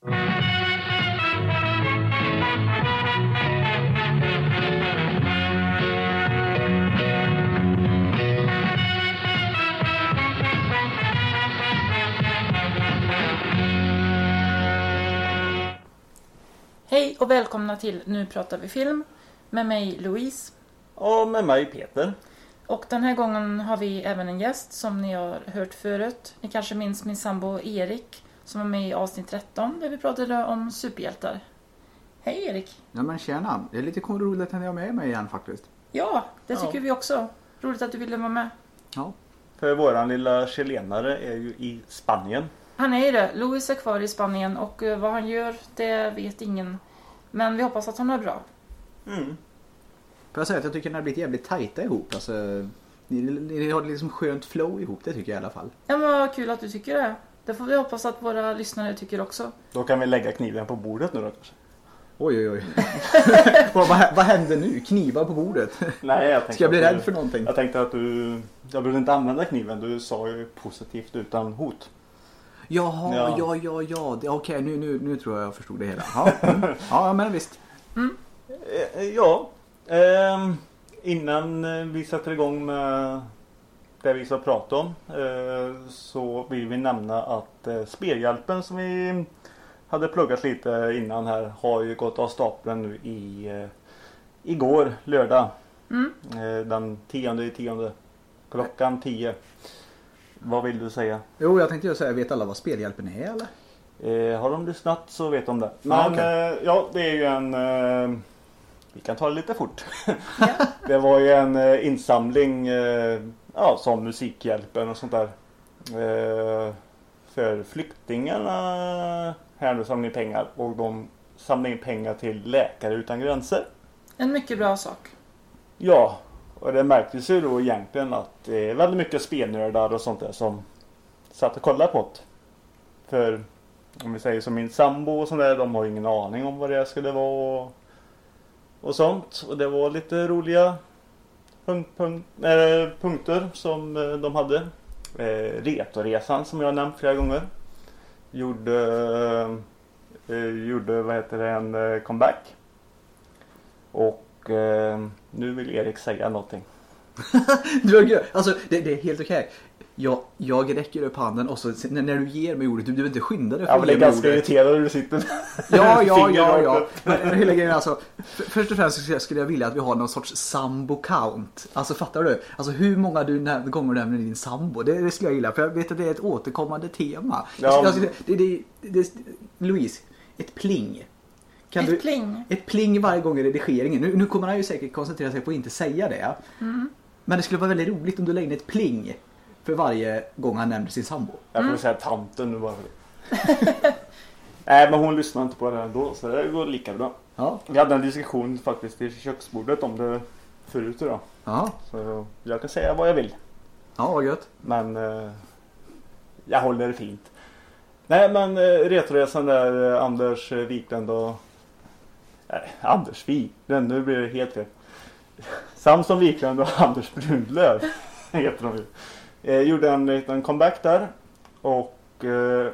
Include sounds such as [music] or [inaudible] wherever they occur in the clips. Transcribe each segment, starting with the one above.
Hej och välkomna till Nu pratar vi film med mig Louise. Och med mig Peter. Och den här gången har vi även en gäst som ni har hört förut. Ni kanske minns min sambo Erik som var med i avsnitt 13 där vi pratade om superhjältar. Hej Erik! Ja men tjena, det är lite roligt att ni har med mig igen faktiskt. Ja, det tycker Ja. vi också. Roligt att du ville vara med. Ja. För våran lilla chilenare är ju i Spanien. Han är ju det. Louis är kvar i Spanien och eh, vad han gör det vet ingen. Men vi hoppas att han är bra. Mm. Får jag säga att jag tycker att ni har blivit jävligt tajta ihop. Alltså, ni, ni har liksom skönt flow ihop, det tycker jag i alla fall. Ja men vad kul att du tycker det. Det får vi hoppas att våra lyssnare tycker också. Då kan vi lägga kniven på bordet nu då kanske. Oj oj oj. [laughs] vad, vad, händer nu? Knivar på bordet? Nej, jag tänkte Ska jag bli rädd du, för någonting? Jag tänkte att du... Jag behövde inte använda kniven. Du sa ju positivt utan hot. Jaha, Ja. ja ja ja. Okej, nu, nu, nu tror jag jag förstod det hela. Ja, mm. [laughs] ja men visst. Eh, ja. ehm, innan eh, vi sätter igång med det vi ska prata om eh, så vill vi nämna att eh, Spelhjälpen som vi hade pluggat lite innan här har ju gått av stapeln nu i eh, igår lördag. Mm. Den tionde i tionde. Klockan 10. Vad vill du säga? Jo, jag tänkte ju säga, vet alla vad Spelhjälpen är eller? Eh, har de lyssnat så vet de det. Ja, Men okej. eh, ja, det är ju en... Eh, vi kan ta det lite fort. [laughs] Det var ju en insamling ja, som Musikhjälpen och sånt där. Eh, för flyktingarna här nu samlar in pengar och de samlar in pengar till Läkare Utan Gränser. En mycket bra sak. Ja, och det märktes ju då egentligen att det är väldigt mycket spelnördar och sånt där som satt och kollade på det. För om vi säger som min sambo och sånt där, de har ju ingen aning om vad det skulle vara och, och sånt. Och det var lite roliga punkt, punkt, äh, punkter som eh, de hade. Eh, Retoresan som jag har nämnt flera gånger. Gjorde, eh, gjorde vad heter det, en comeback. Och nu vill Erik säga någonting. [laughs] Du har alltså det, det är helt okej. Jag, jag räcker upp handen och så när, när du ger mig ordet, du behöver inte skynda dig för Ja men att det är ge mig ganska ordet. irriterad hur du sitter [laughs] Ja, ja, ja, ja. upp. Men hela grejen alltså, för, först och främst skulle jag- jag vilja att vi har någon sorts sambo-count. Alltså fattar du? Alltså hur många du näm- gånger du nämner din sambo. Det, det skulle jag gilla, för jag vet att det är ett återkommande tema. Jag Ja. skulle- alltså, det, det, det, det, Louise, ett pling. Kan Ett du, pling. Ett pling varje gång i redigeringen. Nu, nu kommer han ju säkert koncentrera sig på att inte säga det. Men det skulle vara väldigt roligt om du la in ett pling för varje gång han nämner sin sambo. Jag får säga tanten nu bara. [laughs] Nej men hon lyssnar inte på det ändå så det går lika bra. Ja. Vi hade en diskussion faktiskt i köksbordet om det förut idag. Ja, Så jag kan säga vad jag vill. ja vad gött. Men eh, jag håller det fint. Nej men eh, Retoresan där eh, Anders Wiklund och Nej, Anders Wiklund, nu blir det helt fel. Samson Wiklund och [laughs] Anders Brunlöv heter de ju. Eh, gjorde en liten comeback där. Och eh,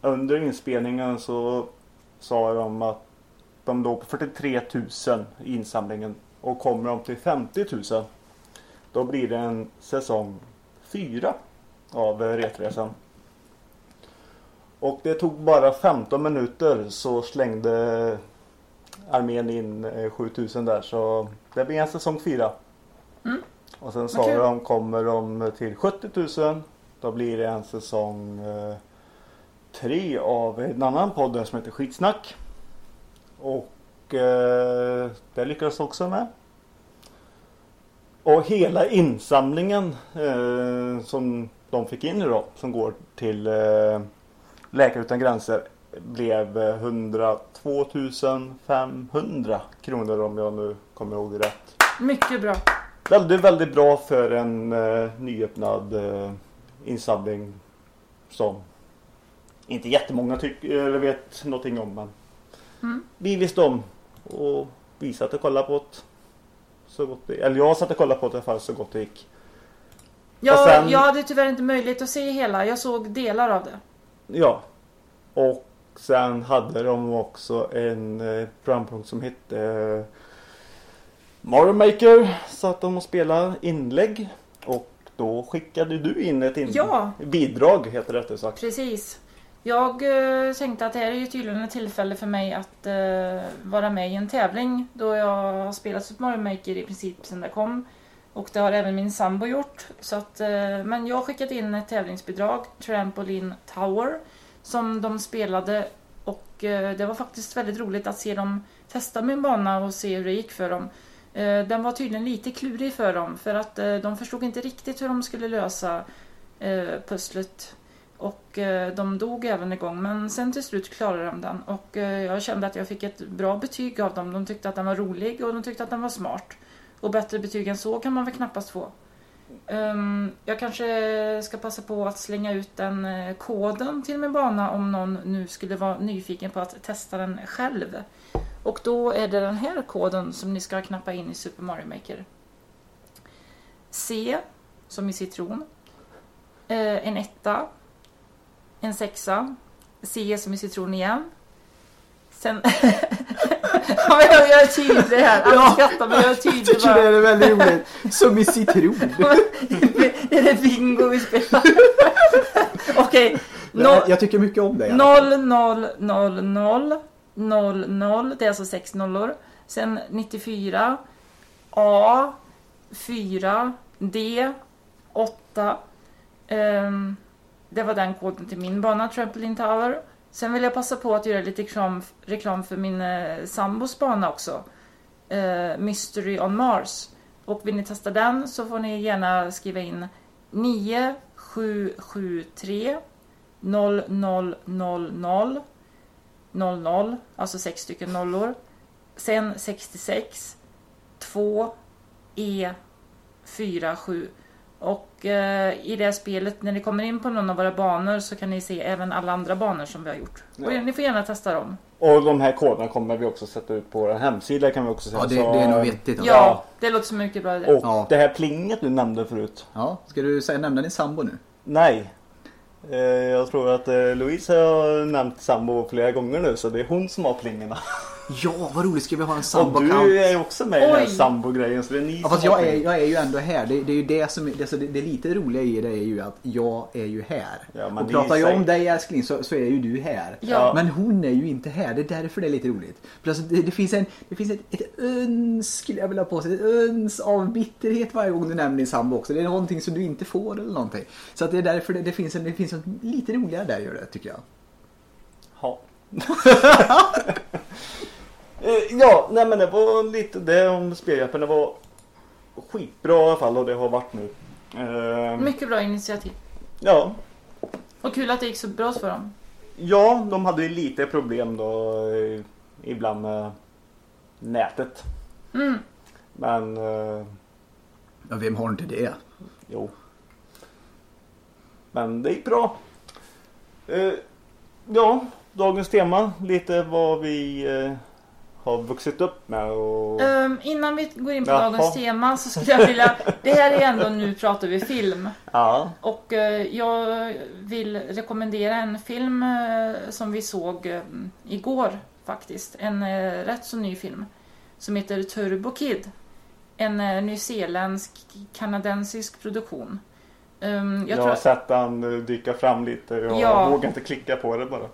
under inspelningen så sa de att de låg på 43 000 i insamlingen. Och kommer de till 50 000 då blir det en säsong 4 av eh, Retresan. Och det tog bara 15 minuter så slängde armén in eh, 7000 där så det blir en säsong 4. Mm. Och sen sa de kommer de till 70 000 då blir det en säsong 3 av en annan podd som heter Skitsnack. Och eh, det lyckades också med. Och hela insamlingen eh, som de fick in nu då, som går till eh, Läkare Utan Gränser blev eh, 102 500 kronor om jag nu kommer ihåg rätt. Mycket bra. Väldigt, väldigt bra för en eh, nyöppnad eh, insamling som inte jättemånga tycker eller vet någonting om. Men Mm. vi visste om och vi satt och kollade på det. Så gott det, eller jag satt och kollade på det i alla fall så gott det gick. Jag, sen- jag hade tyvärr inte möjlighet att se hela. Jag såg delar av det. Ja. Och sen hade de också en eh, programpunkt som hette eh, Mario Maker. Satt de och spelade inlägg. Och då skickade du in ett inlägg. Ja. bidrag heter det rättare sagt. Precis. Jag eh, tänkte att det här är ju tydligen ett tillfälle för mig att eh, vara med i en tävling då jag har spelat Super Mario Maker i princip sedan det kom. Och det har även min sambo gjort. Så att, eh, men jag har skickat in ett tävlingsbidrag, Trampoline Tower, som de spelade och eh, det var faktiskt väldigt roligt att se dem testa min bana och se hur det gick för dem. Eh, den var tydligen lite klurig för dem för att eh, de förstod inte riktigt hur de skulle lösa eh, pusslet. Och de dog även igång men sen till slut klarade de den och jag kände att jag fick ett bra betyg av dem. De tyckte att den var rolig och de tyckte att den var smart. Och bättre betyg än så kan man väl knappast få. Ehm, jag kanske ska passa på att slänga ut den koden till min bana om någon nu skulle vara nyfiken på att testa den själv. Och då är det den här koden som ni ska knappa in i Super Mario Maker. C som i citron. Eh, en etta. En sexa. C som i citron igen. Sen... [laughs] ja, jag gör tydlig här. Alla Ja. skrattar men jag är tydlig tycker bara. det är väldigt roligt. Som i citron. [laughs] är det bingo vi spelar? [laughs] Okej. Jag, jag tycker mycket om det. 0, 0, 0, 0, 00, Det är alltså sex nollor. Sen 94. A. 4. D. 8. Um, ehm, det var den koden till min bana, Trampoline Tower. Sen vill jag passa på att göra lite reklam, reklam för min eh, sambos bana också. Eh, Mystery on Mars. Och vill ni testa den så får ni gärna skriva in 9773 0000 00, alltså sex stycken nollor. Sen 66 2 E 4 7. Och eh, i det här spelet, när ni kommer in på någon av våra banor så kan ni se även alla andra banor som vi har gjort. Och Ja. ni får gärna testa dem. Och de här koderna kommer vi också sätta ut på vår hemsida kan vi också säga. Ja, det, Så- det är nog vettigt. Ja, det låter som mycket bra idé. Och Ja. det här plinget du nämnde förut. Ja, ska du säga, nämna din sambo nu? Nej. Eh, jag tror att eh, Louise har nämnt sambo flera gånger nu så det är hon som har plingorna. [laughs] Ja, vad roligt. Ska vi ha en Och sambo-account? du är också med i den här sambo-grejen så det är ni Ja, fast jag är, jag är ju ändå här. Det, det är ju det som det, så det, det lite roliga i det är ju att jag är ju här. Ja, och pratar jag om dig älskling så, så är ju du här. Ja. Men hon är ju inte här. Det är därför det är lite roligt. Alltså, det, det finns, en, det finns ett, ett uns, skulle jag vilja påstå, ett uns av bitterhet varje gång du nämner din sambo också. Det är någonting som du inte får eller någonting. Så att det är därför det, det finns en, det finns en lite roligare där gör det tycker jag. Ja. [laughs] Eh, ja, nej men det var lite det om spelhjälpen. Det var skitbra i alla fall och det har varit nu. Eh, Mycket bra initiativ. ja. Och kul att det gick så bra för dem. ja, de hade ju lite problem då eh, ibland med nätet. Mm. Men eh, Ja, vem har inte det? jo. Men det gick bra. Eh, ja, dagens tema. Lite vad vi eh, har vuxit upp med och... Ehm, innan vi går in på Jaha. dagens tema så skulle jag vilja... [laughs] Det här är ändå Nu pratar vi film. Ja. Och eh, jag vill rekommendera en film eh, som vi såg eh, igår faktiskt. En rätt så ny film. Som heter Turbo Kid. En nyzeeländsk kanadensisk produktion. Um, jag Jag, har sett han eh, dyka fram lite. Jag Ja. vågar inte klicka på det bara.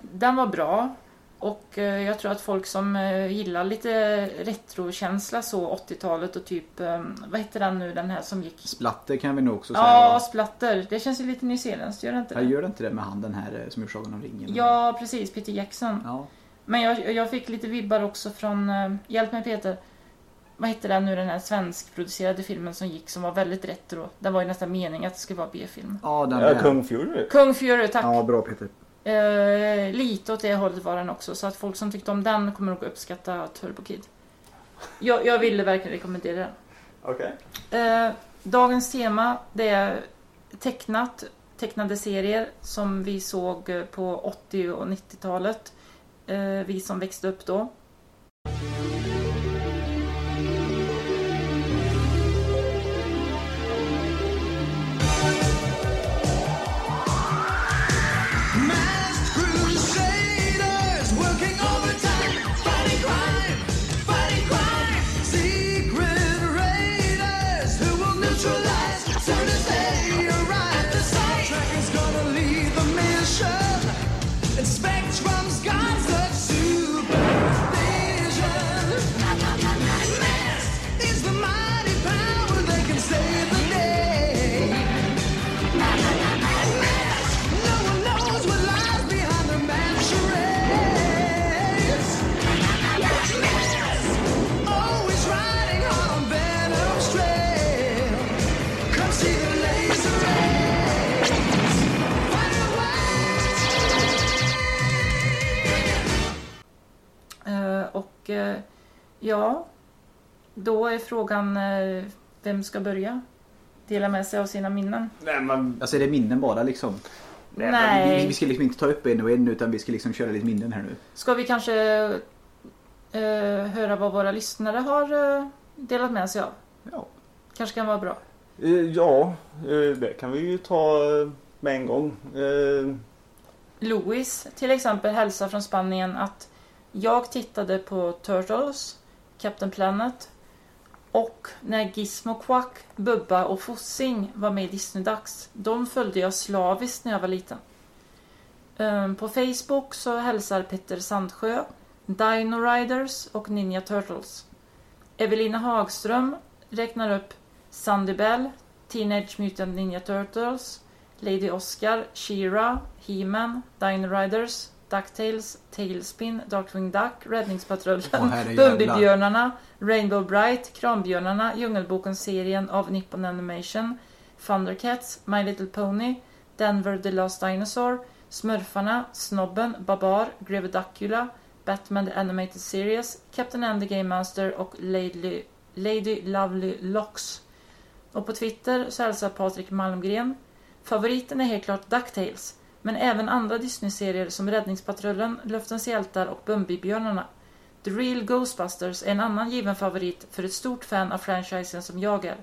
Den var bra. Och eh, jag tror att folk som eh, gillar lite retrokänsla så 80-talet och typ, eh, vad heter den nu den här som gick? Splatter kan vi nog också säga. Ja, va? Splatter. Det känns ju lite nyzeeländskt, gör det inte Jag det? gör det inte det med han den här som gjort Sagan om ringen? Ja, precis. Peter Jackson. ja. Men jag, jag fick lite vibbar också från, hjälp mig Peter, vad hette den nu den här svenskproducerade filmen som gick som var väldigt retro? Den var ju nästan meningen att det skulle vara B-film. Ja, den Ja, där. Kung Fury. Kung Fury, tack! Ja, bra Peter. Eh, lite åt det hållet var den också, så att folk som tyckte om den kommer nog uppskatta Turbo Kid. Jag, jag ville verkligen rekommendera den. Okej. Eh, dagens tema det är tecknat, tecknade serier som vi såg på 80 och 90-talet. Eh, vi som växte upp då. Och eh, ja, då är frågan eh, vem ska börja? Dela med sig av sina minnen. Nej men... Alltså är det minnen bara liksom? Nej, Nej. Vi, vi ska liksom inte ta upp en och en utan vi ska liksom köra lite minnen här nu. Ska vi kanske eh, höra vad våra lyssnare har eh, delat med sig av? Ja. Kanske kan vara bra. Eh, Ja, eh, det kan vi ju ta med en gång. Eh, Louis till exempel hälsar från Spanien att jag tittade på Turtles, Captain Planet och när Gizmo Quack, Bubba och Fossing var med i Disney-dags. De följde jag slaviskt när jag var liten. Ehm, på Facebook så hälsar Petter Sandsjö, Dino Riders och Ninja Turtles. Evelina Hagström räknar upp Sandy Bell, Teenage Mutant Ninja Turtles, Lady Oscar, She-Ra, He-Man, Dino Riders, DuckTales, Tailspin, Darkwing Duck, Räddningspatrullen. Bumbibjörnarna, Rainbow Bright, Kranbjörnarna, Djungelboken-serien av Nippon Animation, Thundercats, My Little Pony, Denver the Last Dinosaur, Smurfarna, Snobben, Babar, Grevedacula, Batman the Animated Series, Captain and the Game Master och Lady, Lady Lovely Locks. Och på Twitter så hälsar Patrik Malmgren Favoriten är helt klart DuckTales, men även andra Disney-serier som Räddningspatrullen, Luftens hjältar och Bumbibjörnarna. The Real Ghostbusters är en annan given favorit för ett stort fan av franchisen som jag är.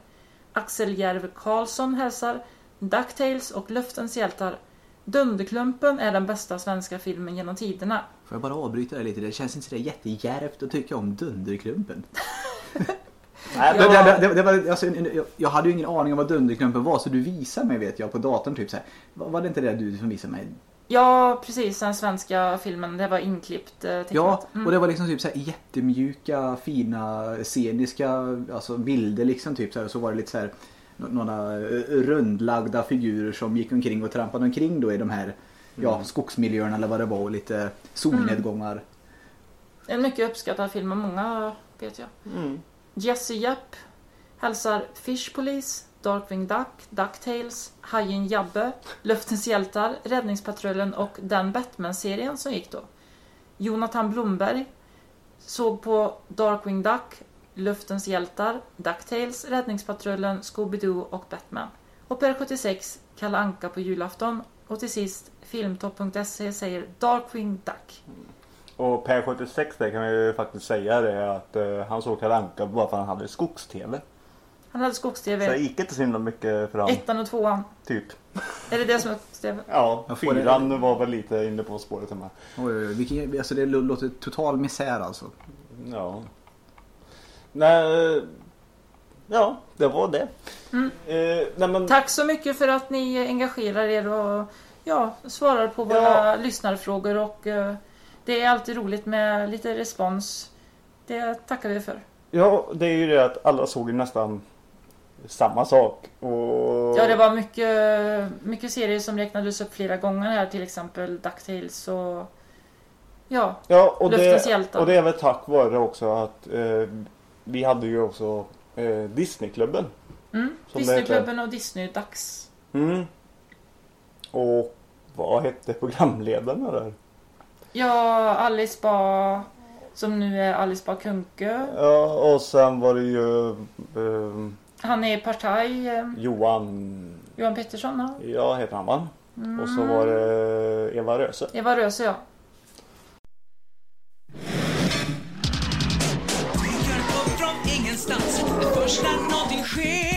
Axel Järv Karlsson hälsar DuckTales och Luftens hjältar. Dunderklumpen är den bästa svenska filmen genom tiderna. Får jag bara avbryta det lite? Det känns inte så där jättedjärvt att tycka om Dunderklumpen. [laughs] nej, Det, men, det, det, det var, alltså, jag- hade ju ingen aning om vad Dunderklumpen var så du visade mig vet jag på datorn typ så här. Var det inte det du som visade mig? Ja, precis. Den svenska filmen. Det var inklippt eh, tecknat. Ja, Mm. och det var liksom typ så här jättemjuka, fina, sceniska alltså bilder liksom typ så här. Och så var det lite så här nå- några eh, rundlagda figurer som gick omkring och trampade omkring då i de här ja, Mm. skogsmiljöerna eller vad det var och lite solnedgångar. En mycket uppskattad film av många, vet jag. mm. Jesse Japp hälsar Fish Police, Darkwing Duck, DuckTales, Hajen Jabbe, Luftens hjältar, Räddningspatrullen och den Batman-serien som gick då. Jonathan Blomberg såg på Darkwing Duck, Luftens hjältar, DuckTales, Räddningspatrullen, Scooby-Doo och Batman. Och Per76, Kalle Anka på julafton. Och till sist, Filmtopp.se säger Darkwing Duck. Och Per 76 där kan vi ju faktiskt säga det att eh, han såg Kalle Anka bara för att han hade skogs-tv. Han hade Så det skogs-tv. gick inte så himla mycket för han. Ettan och tvåan. Typ. Är det det som är skogs-tv? Ja, fyran var väl lite inne på spåret hemma. Oj, oj, oj, vilken, alltså det låter total misär alltså. Ja. Nej, ja, det var det. Mm. Eh, nej men, Tack så mycket för att ni engagerar er och ja, svarar på våra Ja. lyssnarfrågor och eh, det är alltid roligt med lite respons. Det tackar vi för. ja, det är ju det att alla såg ju nästan samma sak. Och... Ja, det var mycket, mycket serier som räknades upp flera gånger här, till exempel DuckTales och ja, Ja, och Luftens det, hjältar. och det är väl tack vare också att eh, vi hade ju också eh, Disneyklubben. mm, Disneyklubben och Disney-dags. Mm. Och vad hette programledarna där? Ja, Alice Ba som nu är Alice Bah Kuhnke. Ja, och sen var det ju eh, Han är partaj, eh, Johan, Johan Pettersson. Ja. ja heter han va? Mm. Och så var det Eva Röse. Eva Röse, ja. Dyker upp från ingenstans först när någonting sker.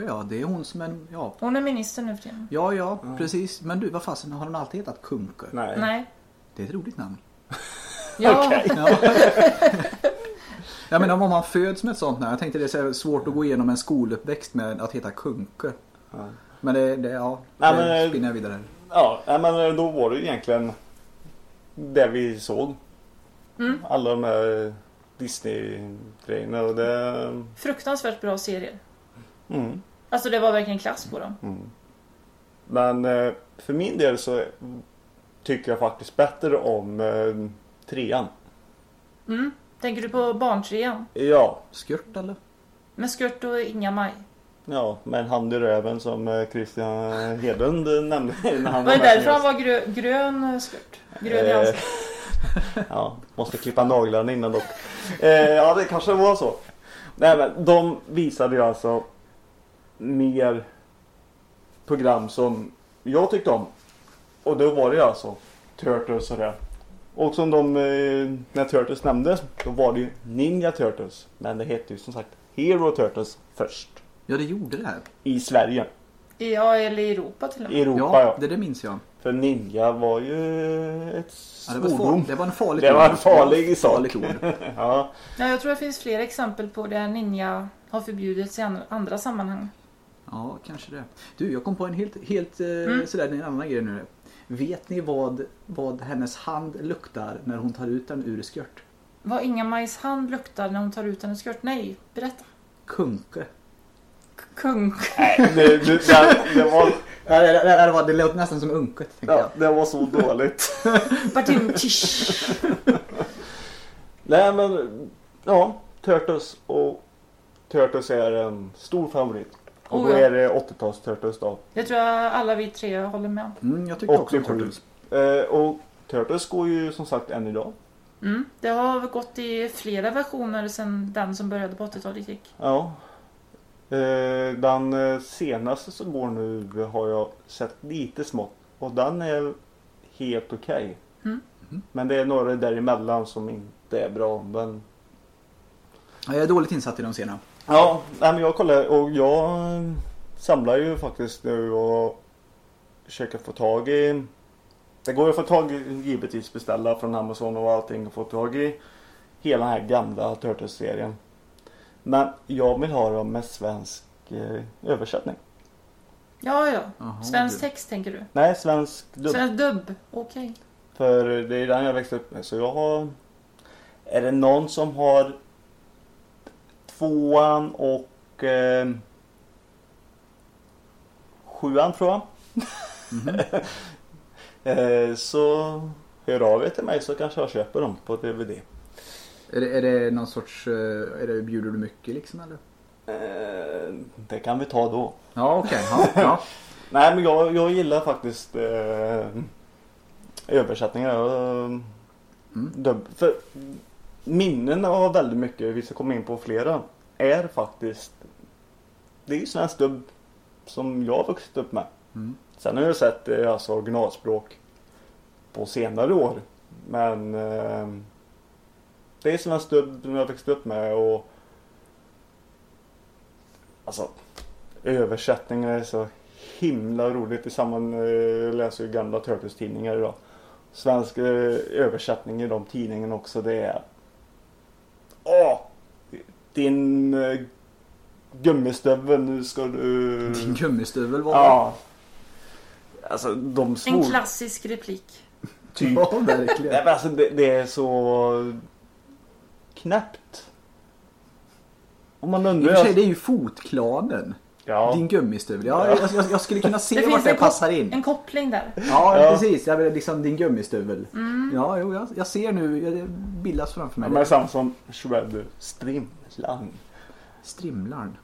Kuhnke ja, det är hon som en, ja. Hon är minister nu för tiden. Ja, ja, precis. Men du, vad fasen, har hon alltid hetat Kuhnke? Nej. Nej. Det är ett roligt namn. [laughs] Ja, Okej. [laughs] Ja. Jag menar om man föds med ett sånt namn. Jag tänkte det är svårt att gå igenom en skoluppväxt med att heta Kuhnke. Ja. Men det, det ja, Nej, det men- spinner jag vidare. Ja, nej, men då var det ju egentligen det vi såg. Mm. Alla de här Disney-grejerna det... fruktansvärt bra serier. Mm, Alltså det var verkligen klass på dem. mm. Men eh, för min del så tycker jag faktiskt bättre om eh, trean. Mm. Tänker du på barntrean? Ja, Skört eller? Med skört och Inga-Maj. ja, med en hand i röven som eh, Christian Hedlund nämnde när han Var det därför han var grö, grön skört? Grön i Eh, ansiktet? [laughs] Ja, måste klippa naglarna innan dock. Eh, ja, det kanske var så. Nej, men de visade ju alltså mer program som jag tyckte om. Och då var det alltså Turtles och det. Och som de, eh, när Turtles nämndes, då var det ju Ninja Turtles. Men det hette ju som sagt Hero Turtles först. Ja, det gjorde det. I Sverige. Ja, eller i Europa till och med. Europa Ja, ja. det, det minns jag. För Ninja var ju ett Ja, det, var svordom. det var en farlig Det var en farlig sak. Farligt ord. [laughs] Ja. Ja, jag tror det finns fler exempel på där ninja har förbjudits i an- andra sammanhang. Ja, kanske det. Du, jag kom på en helt, helt eh, Mm. sådär, en annan grej nu. Vet ni vad, vad hennes hand luktar när hon tar ut den ur skört? Vad Inga-Majs hand luktar när hon tar ut hennes skört? Nej, berätta. Kunke. K- Kung. Nej, det, det, det, det, var, det, det, det, var, det låter nästan som unket. ja, det var så dåligt. [laughs] Nej men, ja. Turtles och Turtles är en stor favorit. Och då är det 80-tals Turtles då. Det tror jag alla vi tre håller med om. jag. Mm, jag tycker också om 87. Turtles. Eh, och Turtles går ju som sagt än idag. Mm. Det har gått i flera versioner sedan den som började på 80-talet gick. Ja. Eh, den eh, senaste som går nu har jag sett lite smått. Och den är helt okej. Mm. Men det är några däremellan som inte är bra. Men Ja, jag är dåligt insatt i de scenerna. Ja, nej, men jag kollar och jag eh, samlar ju faktiskt nu och försöker få tag i Det går ju att få tag i givetvis beställa från Amazon och allting och få tag i hela den här gamla Turtles-serien. Men jag vill ha dem med svensk eh, översättning. Ja, ja. Jaha, Svensk text tänker du? Nej, svensk dubb. Svensk dubb? Okej. För det är den jag växte upp med. Så jag har... Är det någon som har tvåan och eh, sjuan tror jag. [laughs] eh, så hör av er till mig så kanske jag köper dem på DVD. Är det, är det någon sorts, eh, är det, bjuder du mycket liksom eller? Eh, det kan vi ta då. Ja okej, ja, ja. [laughs] Nej men jag, jag gillar faktiskt eh, översättningar. Mm. För minnen av väldigt mycket, vi ska komma in på flera, är faktiskt Det är ju svensk dubb som jag har vuxit upp med. Mm. Sen har jag sett eh, alltså originalspråk på senare år. Men eh, det är svensk dubb som jag har växt upp med och Alltså översättningar är så himla roligt. I samband eh, läser ju gamla Turtles-tidningar idag. Svensk eh, översättning i de tidningarna också det är Åh! Din eh, gummistövel nu ska du... Din gummistövel var Ja. Alltså de En svor... klassisk replik. Typ. Ja, Nej, verkligen. men alltså det, det är så knäppt. Om man I och undrar. för sig, det är ju fotklanen. Ja. Din gummistövel. Ja, jag, jag, jag skulle kunna se Det vart det passar in. en koppling där. Ja, Ja. precis. Jag vill liksom din gummistövel. Mm. Ja, jo, jag, jag ser nu. Det bildas framför Ja, mig. men samma som Shredder Strimlan. Strimlarn.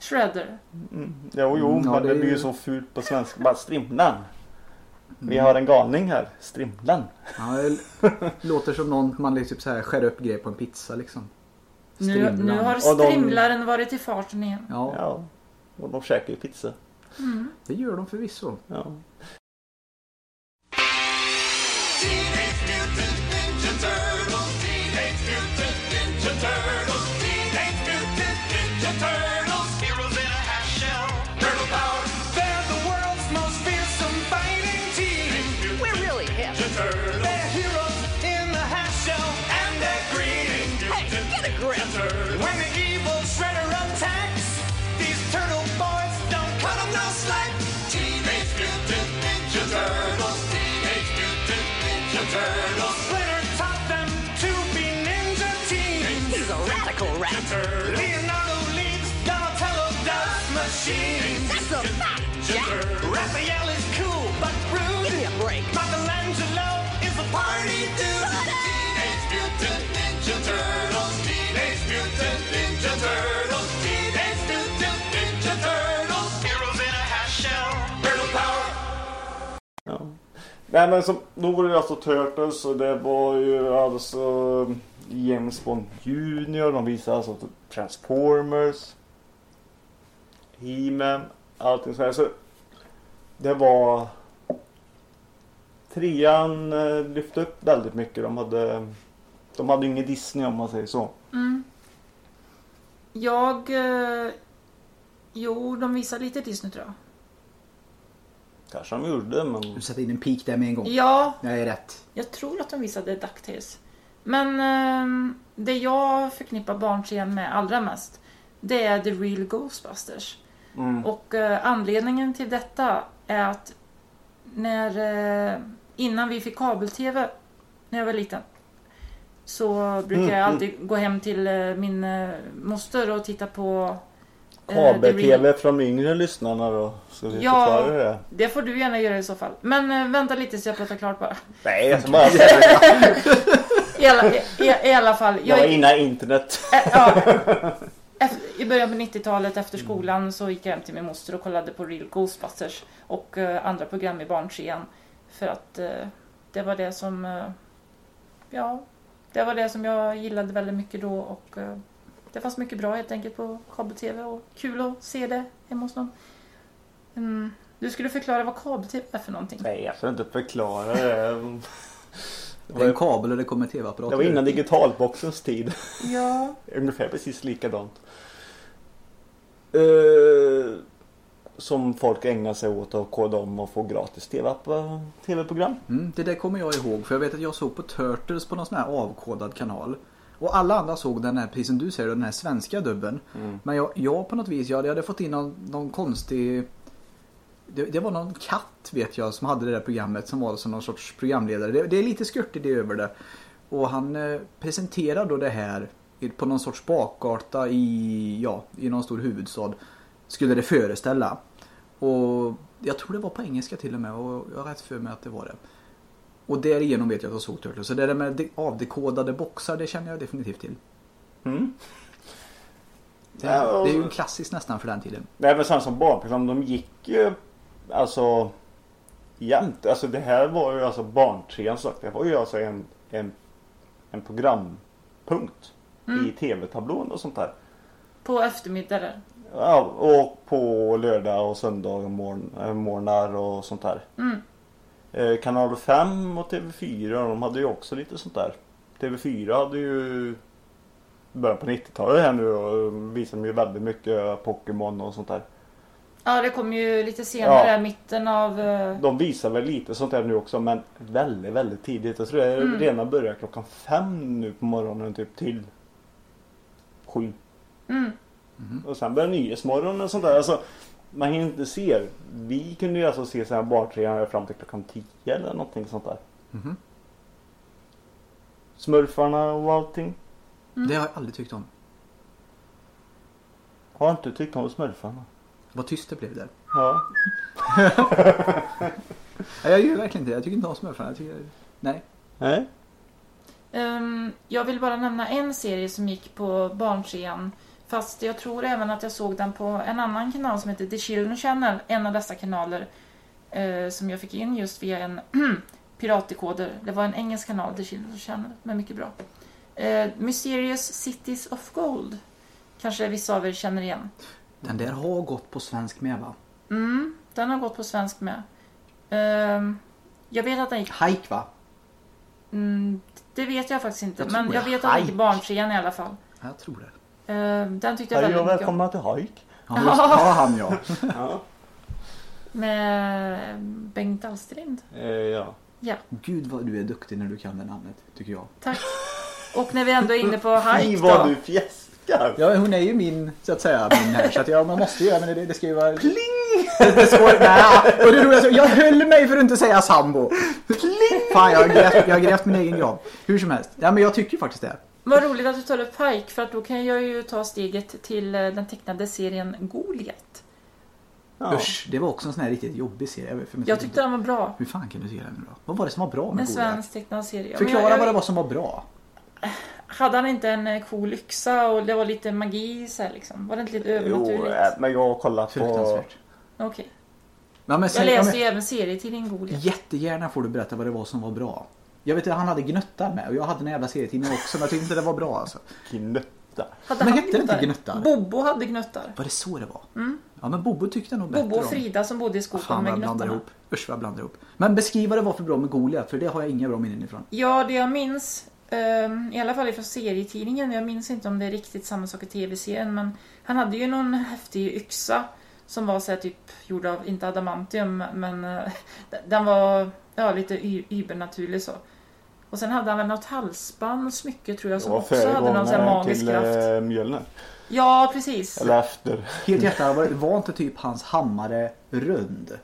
Shredder. Mm. Jo, jo, Mm, ja, men det det blir ju så fult på svenska. Bara Strimlan. Vi har en galning här. Strimlan. Ja, det låter som någon man liksom så här skär upp grejer på en pizza liksom. Nu, Strimlan. nu har Och de- strimlaren varit i farten igen. Ja, Ja. Och de käkar ju pizza. Mm. det gör de förvisso. Ja. Michael Rat. Leonardo leads Donatello does machines. That's a fact, Jack. Raphael is cool but rude. Give me a break. Michelangelo is a party dude. Teenage Mutant Ninja Turtles. Teenage Mutant Ninja Turtles. Teenage Mutant Ninja Turtles. Heroes in a half shell. Turtle power. Ja. Nej men som, då var det alltså Turtles och det var ju alltså James Bond Junior. De visade alltså Transformers. He-Man. Allting så här. Så det var Trean eh, lyfte upp väldigt mycket. De hade De hade ingen Disney om man säger så. Mm. Jag... Eh, jo, de visade lite Disney tror jag. Kanske de gjorde men Du sätter in en pik där med en gång. Ja, Jag är rätt. jag tror att de visade DuckTales. Men eh, det jag förknippar barnscen med allra mest det är The Real Ghostbusters. mm. Och eh, anledningen till detta är att när, eh, innan vi fick kabel-tv när jag var liten så brukar Mm, jag mm. alltid gå hem till eh, min moster och titta på Kabel-tv från yngre lyssnarna då. Ska vi Ja. förklara det? Det får du gärna göra i så fall. Men vänta lite så jag pratar klart bara. Nej, jag ska [laughs] bara. I alla, i, i, alla fall. Jag var innan internet. Ä- ja, [laughs] efter, I början på 90-talet efter skolan så gick jag hem till min moster och kollade på Real Ghostbusters och eh, andra program i barnscen. För att eh, det var det som eh, ja, det var det som jag gillade väldigt mycket då och det fanns mycket bra helt enkelt på kabel-tv och kul att se det hemma hos någon. Mm. Du skulle förklara vad kabel-tv är för någonting. Nej, jag ska inte förklara det. Det är en kabel och det kommer tv-apparater. Det var innan digitalboxens tid. Ja, [laughs] Ungefär precis likadant. Eh, som folk ägnar sig åt att koda om och få gratis TV tv-program. Mm, det där kommer jag ihåg för jag vet att jag såg på Turtles på någon sån här avkodad kanal. Och alla andra såg den här, precis som du säger, den här svenska dubben. Men jag, jag på något vis, jag hade fått in någon, någon konstig... Det, det var någon katt vet jag som hade det där programmet som var som någon sorts programledare. Det, det är lite skörtigt över det. Och han eh, presenterar då det här på någon sorts bakgata i, ja, i någon stor huvudstad. Skulle det föreställa. Och jag tror det var på engelska till och med och jag har rätt för mig att det var det. Och därigenom vet jag att jag såg Turtles. Så det där med de- avdekodade boxar det känner jag definitivt till. Mm. Det, det är ju en klassisk nästan för den tiden. Nej men sen som barnprogram, de gick ju alltså jämt. Alltså det här var ju alltså barntrean sagt. Det var ju alltså en, en, en programpunkt i tv-tablån och sånt där. på eftermiddagar. Ja, och på lördag och söndag morgon, äh, morgnar och sånt där. Mm. Eh, Kanal 5 och TV4 de hade ju också lite sånt där. TV4 hade ju början på 90-talet här nu och visade ju väldigt mycket Pokémon och sånt där. Ja, det kom ju lite senare, Ja. mitten av... eh, De visar väl lite sånt där nu också men väldigt, väldigt tidigt. Jag tror det Mm. redan börjar klockan fem nu på morgonen typ till sju. Mm. Och sen börjar Nyhetsmorgon och sånt där. Alltså, man hinner inte se. Vi kunde ju alltså se så här barntrean fram till klockan 10 eller någonting sånt där. Mhm. Smurfarna och allting. Mm. Det har jag aldrig tyckt om. Har inte tyckt om smurfarna. Vad tyst det blev där. Ja. [laughs] Nej, jag gör verkligen inte det. Jag tycker inte om smurfarna. Jag tycker... Nej. Nej. Ehm, jag vill bara nämna en serie som gick på barnscen. Fast jag tror även att jag såg den på en annan kanal som heter The Children Channel. En av dessa kanaler eh, som jag fick in just via en [clears throat] piratdekoder. Det var en engelsk kanal, The Children Channel, men mycket bra. Eh, Mysterious Cities of Gold. Kanske vissa av er känner igen. Den där har gått på svensk med va? Mm, den har gått på svensk med. Ehm, jag vet att den gick... Hike va? Mm, det vet jag faktiskt inte. Jag men jag vet att den gick Hike. barnscen i alla fall. Ja, Jag tror det. Ehm, den tyckte jag Hej väldigt och mycket om. välkomna till Hike. Ja, just, [laughs] ja han ja. Ja. Med Bengt Alsterlind. Eh, ja. Ja, Gud vad du är duktig när du kan det namnet. Tycker jag. tack. Och när vi ändå är inne på [laughs] Fy hike vad då. du fjäskar. Ja, hon är ju min, så att säga, min här. Så att jag, man måste göra, men det, det ska ju vara... Pling! Det ska, nej, och det roliga jag höll mig för att inte säga sambo. Pling! Fan, jag har grävt, jag har grävt min egen grav. Hur som helst. Ja, men jag tycker faktiskt det. Vad roligt att du tar upp Pike för att då kan jag ju ta steget till eh, den tecknade serien Goliat. Ja. Usch, det var också en sån här riktigt jobbig serie. Jag, vet- för mig Jag så- tyckte den var bra. Hur fan kan du se den då? Vad var det som var bra med En Goliat? svensk tecknad serie. Ja, Förklara jag, jag, vad det var som var bra. Hade han inte en eh, cool yxa och det var lite magi så här liksom? Var det inte lite Jo, övernaturligt? äh, men jag har kollat på... Okej. Ja, men Jag ja, läste men, ju även serietidningen Goliat. jättegärna får du berätta vad det var som var bra. Jag vet att han hade gnuttar med och jag hade en jävla serietidning också men jag tyckte inte det var bra alltså. Gnutta. Hade Men han hette det inte gnuttar? Bobo hade gnuttar. Var det så det var? Ja men Bobo tyckte nog bättre Bobo och om. Frida som bodde i skogen Fan med jag blandar gnuttarna. ihop. Usch vad jag blandar ihop. Men beskriv vad det var för bra med Goliat för det har jag inga bra minnen ifrån. Ja, det jag minns, ehm, i alla fall ifrån serietidningen, jag minns inte om det är riktigt samma sak i tv-serien, men han hade ju någon häftig yxa som var så här typ gjord av, inte adamantium, men eh, den var ja, lite übernaturlig så. Och sen hade han väl något halsband och smycke tror jag som också hade någon sån här magisk till kraft. äh, Mjölner. Ja, precis. Eller efter. Helt hjärta, var, var inte typ hans hammare rund?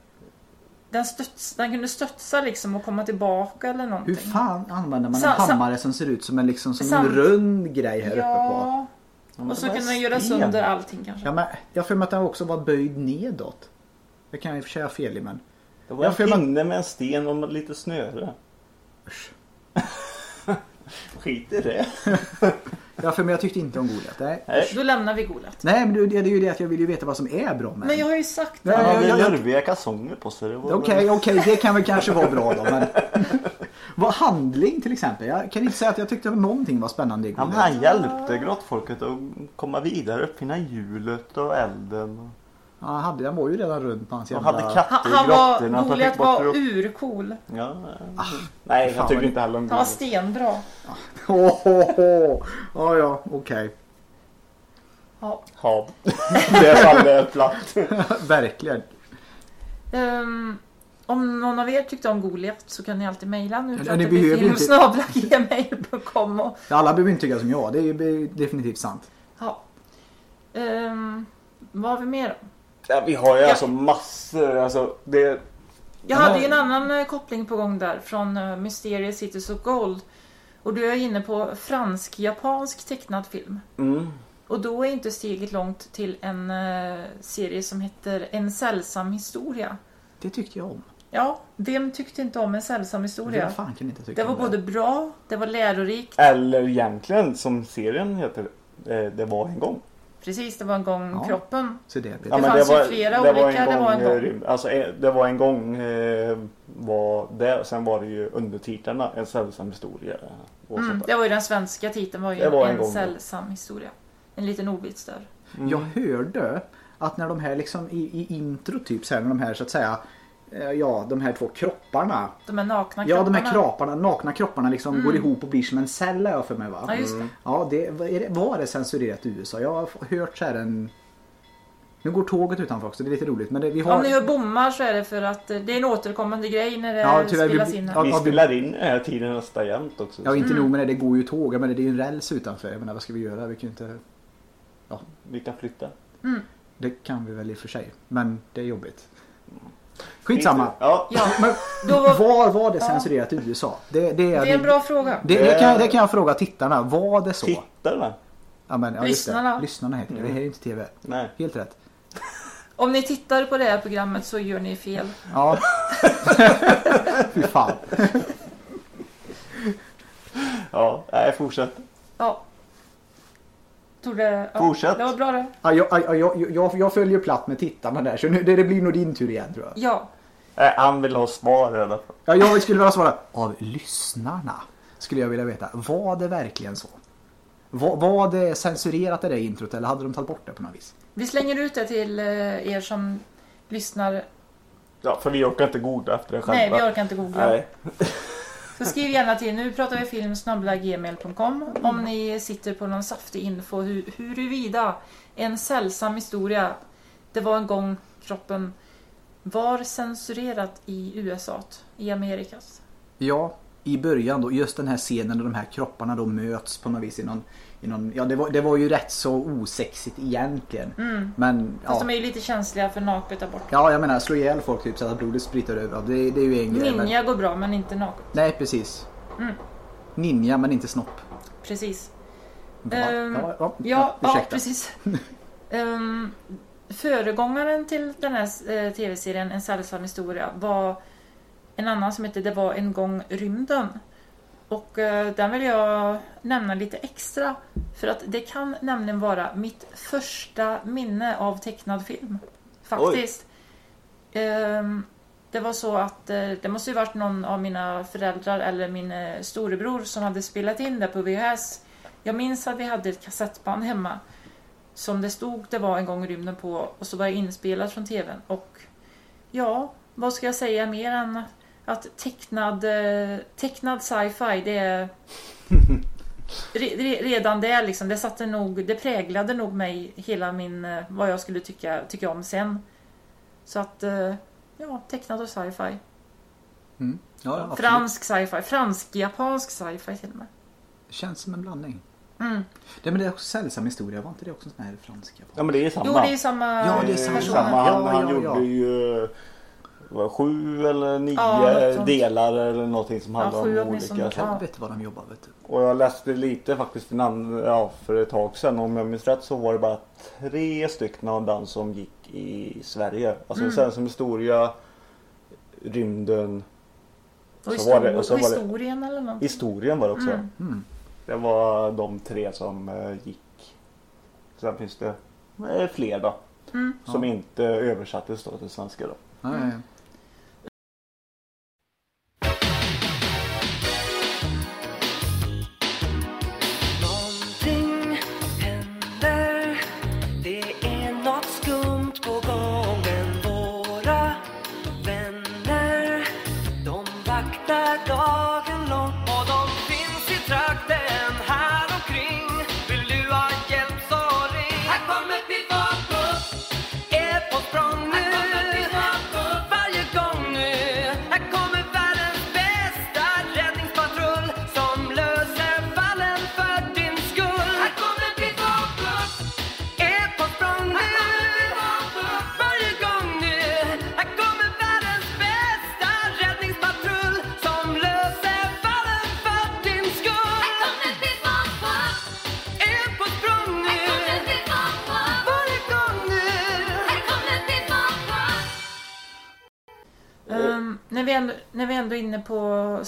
Den, stöts, den kunde studsa liksom och komma tillbaka eller någonting. Hur fan använder man en hammare som ser ut som en, liksom, som en rund grej här uppe på? Ja, Ja, men och så kunde den göra sönder allting kanske. Ja, men jag för mig att den också var böjd nedåt. Det kan jag i och för sig ha fel i men. Det var Jag en pinne med en sten och lite snöre. [laughs] Skit i det. [laughs] Ja, för mig jag tyckte inte om Goliat. Nej. Nej. Då lämnar vi Goliat. Nej men det, det är ju det att jag vill ju veta vad som är bra med Men jag har ju sagt Nej, Han det. hade jag- jag- lurviga kalsonger på sig. det var Okej, okej, det kan väl kanske vara bra då. Men... [laughs] vad handling till exempel. Jag kan inte säga att jag tyckte att någonting var spännande i Ja, men Goliat. han hjälpte grottfolket att komma vidare, uppfinna hjulet och elden. Ja, han, hade, han var ju redan rund på hans jävla... hade katter Han, i han var, grottorna. så Goliat var grott- urcool. Ja, nej, fan jag tycker inte heller om Han var stenbra. Åh, åh, åh. Ja, ja, okej. Ja. Ja, [laughs] det faller platt. [laughs] Verkligen. Ehm, om någon av er tyckte om Goliat så kan ni alltid mejla nu. Ja, ni behöver inte- filmsnabla.gmail.com och Alla behöver inte tycka som jag. Det är ju definitivt sant. ja. Ehm, vad har vi mer då? Ja, vi har ju Ja. alltså massor. Alltså, det, Jag Ja, hade ju en annan eh, koppling på gång där från uh, Mysterious Cities of Gold. Och du är inne på fransk-japansk tecknad film. mm, Och då är inte steget långt till en eh, serie som heter En sällsam historia. Det tyckte jag om. Ja, vem tyckte inte om En sällsam historia? Vem fan kan inte tycka Det var om både bra, det var lärorikt. eller egentligen som serien heter, eh, Det var en gång. Precis, det var en gång Ja. kroppen. Så det, Ja, Det fanns ju flera olika, det var en eh, gång. Alltså, eh, det var en gång eh, var det. Sen var det ju undertitlarna En sällsam historia. Mm, det var ju den svenska titeln var ju Det var en En sällsam historia. En liten ordvits där. Mm. Jag hörde att när de här liksom i, i intro typ så här, när de här så att säga eh, Ja, de här två kropparna. De är nakna Ja, de här kropparna. kropparna, nakna kropparna liksom går ihop och blir som en cell har jag för mig va? Ja, just det. Ja, det, vad är det, var det censurerat i USA? Jag har hört så här en... Nu går tåget utanför också, det är lite roligt. Men det, vi har... Om ni hör bommar så är det för att eh, det är en återkommande grej när det Ja, tyvärr, spelas vi- in. ja, här. Vi ja, spelar in den här tiden nästa jämt också. Ja, inte Mm. nog med det, det går ju tåg. Men det är ju en räls utanför. Jag menar, vad ska vi göra? Vi kan ju inte... Vi kan flytta. Det kan vi väl i och för sig. Men det är jobbigt. Skitsamma. Ja, Ja, Men var var det censurerat i USA? Det, det, det är en bra fråga. Det, det, kan, det kan jag fråga tittarna. Var det så? tittarna. Ja, men, ja. Lyssnarna. Lyssnarna heter det. Det här är inte TV. Nej. Helt rätt. Om ni tittar på det här programmet så gör ni fel. Ja. [laughs] Fy fan. Ja, nej, fortsätt. Ja. Tror det, ja, Fortsätt. Det var bra det. Ja, jag, jag, jag, jag, jag följer platt med tittarna där. Så nu, det, det blir nog din tur igen tror jag. Ja. Nej, han vill ha svar i alla fall. Ja, jag skulle vilja svara. Av lyssnarna skulle jag vilja veta. Var det verkligen så? Var, var det censurerat det där introt eller hade de tagit bort det på något vis? Vi slänger ut det till eh, er som lyssnar. Ja, för vi orkar inte googla efter det själva. Nej, vi orkar inte googla. Nej. Så skriv gärna till. Nu pratar vi film gmail.com om ni sitter på någon saftig info hur, huruvida en sällsam historia, det var en gång kroppen, var censurerat i USA, i Amerikas. Ja, i början då. Just den här scenen där de här kropparna då möts på något vis i någon... Någon ja, det var, det var ju rätt så osexigt egentligen. Men Fast ja. de är ju lite känsliga för naket där borta. Ja, jag menar slå ihjäl folk typ så att blodet spritter över. Ja, Det, det är ju en grej. Men... Ninja går bra men inte naket. Nej, precis. Mm. Ninja men inte snopp. Precis. Va? Ehm, ja, ja, Ja, ja precis. um, [laughs] föregångaren till den här eh, tv-serien En sällsam historia var en annan som hette Det var en gång rymden. Och eh, den vill jag nämna lite extra. För att det kan nämligen vara mitt första minne av tecknad film. Faktiskt. Ehm, det var så att eh, det måste ju varit någon av mina föräldrar eller min eh, storebror som hade spelat in det på VHS. Jag minns att vi hade ett kassettband hemma som det stod Det var en gång rymden på och så var jag inspelad från TVn och ja, vad ska jag säga mer än att tecknad, eh, tecknad sci-fi det är [laughs] re, re, redan det liksom, det satte nog, det präglade nog mig hela min, eh, vad jag skulle tycka, tycka om sen. Så att, eh, ja, tecknad och sci-fi. Mm. Ja. Fransk sci-fi, fransk-japansk sci-fi till och med. Känns som en blandning. Mm. Det, men det är också sällsam historia, var inte det också en sån här franska? Ja men det är samma. Jo, det är samma Ja, det är samma. samma. Han, Ja, han ja, gjorde ja. ju var sju eller nio Ja, delar eller någonting som Ja, handlar sju om olika. Ja. Helvete vad de jobbar vet du. Och jag läste lite faktiskt innan, ja, för ett tag sedan. Om jag minns rätt så var det bara tre stycken av den som gick i Sverige. Alltså Mm. sen som historia, rymden, Och, Så var det- och och var det- historien eller något. historien var det också. Mm. Mm. Det var de tre som eh, gick. Sen finns det eh, fler då. Mm. Som Ja. inte översattes då till svenska då. Ja,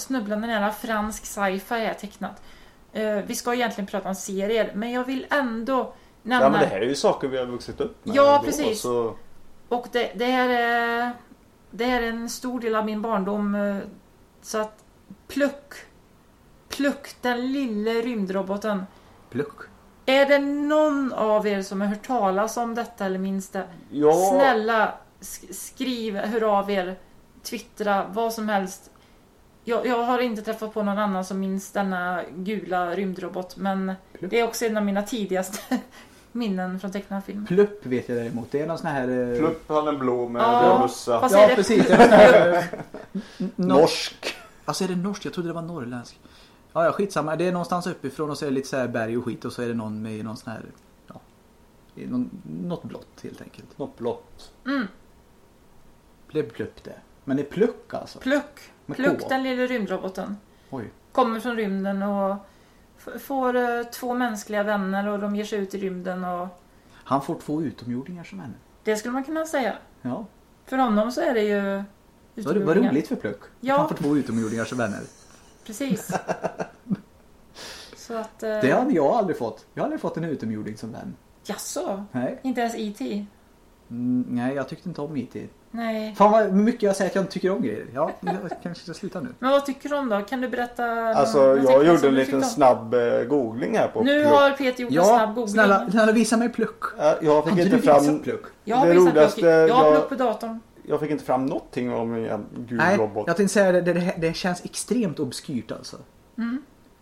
snubblande nära fransk sci-fi är tecknat. Eh, vi ska egentligen prata om serier, men jag vill ändå nämna... Ja men det här är ju saker vi har vuxit upp med. Ja, precis. Så, Och det, det, här är, det här är en stor del av min barndom. eh, Så att Pluck, Pluck, den lille rymdroboten. Pluck. Är det någon av er som har hört talas om detta eller minns det? ja, Snälla sk- skriv, hör av er, twittra, vad som helst. Jag, jag har inte träffat på någon annan som minns denna gula rymdrobot men Plupp. det är också en av mina tidigaste [laughs] minnen från tecknad film. Plupp vet jag däremot. Det är någon sån här... eh, Plupp han är blå med Ja, mössa. Ja det- precis. [laughs] Norsk. Alltså är det norskt? Jag trodde det var norrländsk. Ja, ja skitsamma. Det är någonstans uppifrån och så är det lite så här berg och skit och så är det någon med någon sån här... Ja, någon, något blått helt enkelt. Något blått. Mm, Blev plupp det. Men det är pluck alltså? Pluck, Med Pluck K. den lille rymdroboten. Oj. Kommer från rymden och får eh, två mänskliga vänner och de ger sig ut i rymden och Han får två utomjordingar som vänner. det skulle man kunna säga. Ja. För honom så är det ju Vad, vad utomjordingar. roligt för Pluck. Ja. Han får två utomjordingar som vänner. Precis. [laughs] Så att... Eh, Det hade jag aldrig fått. Jag har aldrig fått en utomjording som vän. Jaså? Nej. Inte ens E.T.? Mm, nej, jag tyckte inte om IT. Nej. Fan vad mycket jag säger att jag inte tycker om grejer. Ja, jag [laughs] kanske ska sluta nu. Men vad tycker du om då? Kan du berätta? Alltså jag gjorde en liten snabb eh, googling här på Nu Plupp. har Peter gjort en snabb googling. snälla, snälla visa mig Pluck. Ja, Jag fick Kan inte du fram Pluck? Jag har det visat roligaste Pluck. Jag har Pluck på datorn. Jag fick inte fram någonting om en gul Nej, robot. jag tänkte säga det, det, det, det känns extremt obskyrt alltså.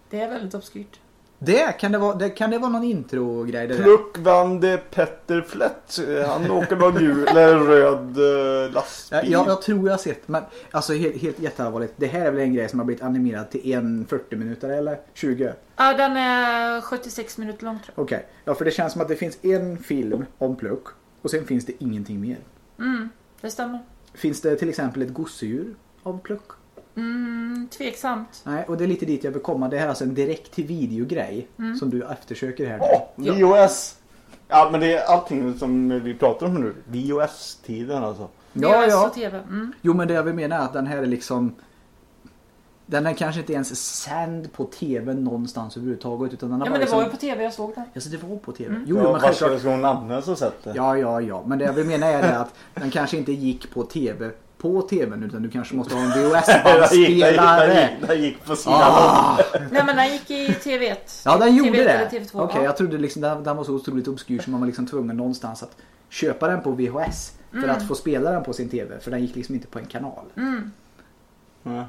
Det är väldigt obskyrt. Det kan det vara, det, kan det vara någon intro-grej? Pluck vann det Petter Flätt. Han åker någon gul [laughs] eller röd eh, Ja, lastbil. jag, jag tror jag har sett, men alltså helt, helt jätteallvarligt. Det här är väl en grej som har blivit animerad till en 40 minuter eller 20? Ja, den är 76 minuter lång tror Okej, ja för det känns som att det finns en film om Pluck och sen finns det ingenting mer. jag. Mm, det stämmer. Finns det till exempel ett gosedjur av Pluck? Mm, tveksamt. Nej, och det är lite dit jag vill komma. Det här är alltså en direkt till videogrej Mm. som du eftersöker här. Ja, VOS. Ja men det är allting som vi pratar om nu. VOS-tiden alltså. Ja, ja. och TV. Mm. Jo, men det jag vill mena är att den här är liksom... Den är kanske inte ens sänd på TV någonstans överhuvudtaget. Utan den Ja men det liksom... var ju på TV jag såg den. Alltså det var på TV? Mm. Jo, ja, men självklart. det någon annan som sett det? Ja, ja, ja. Men det jag vill mena är att den kanske inte gick på TV på TVn utan du kanske måste ha en [laughs] Den gick, den gick, den VHS-bandspelare. gick, den gick på sidan Ah. Nej men den gick i TV1. Ja, den gjorde TV1 det. Okej, TV2. ja. jag trodde liksom den, den var så otroligt obskyr så man var liksom tvungen någonstans att köpa den på VHS för Mm. att få spela den på sin TV. För den gick liksom inte på en kanal. Mm, ja.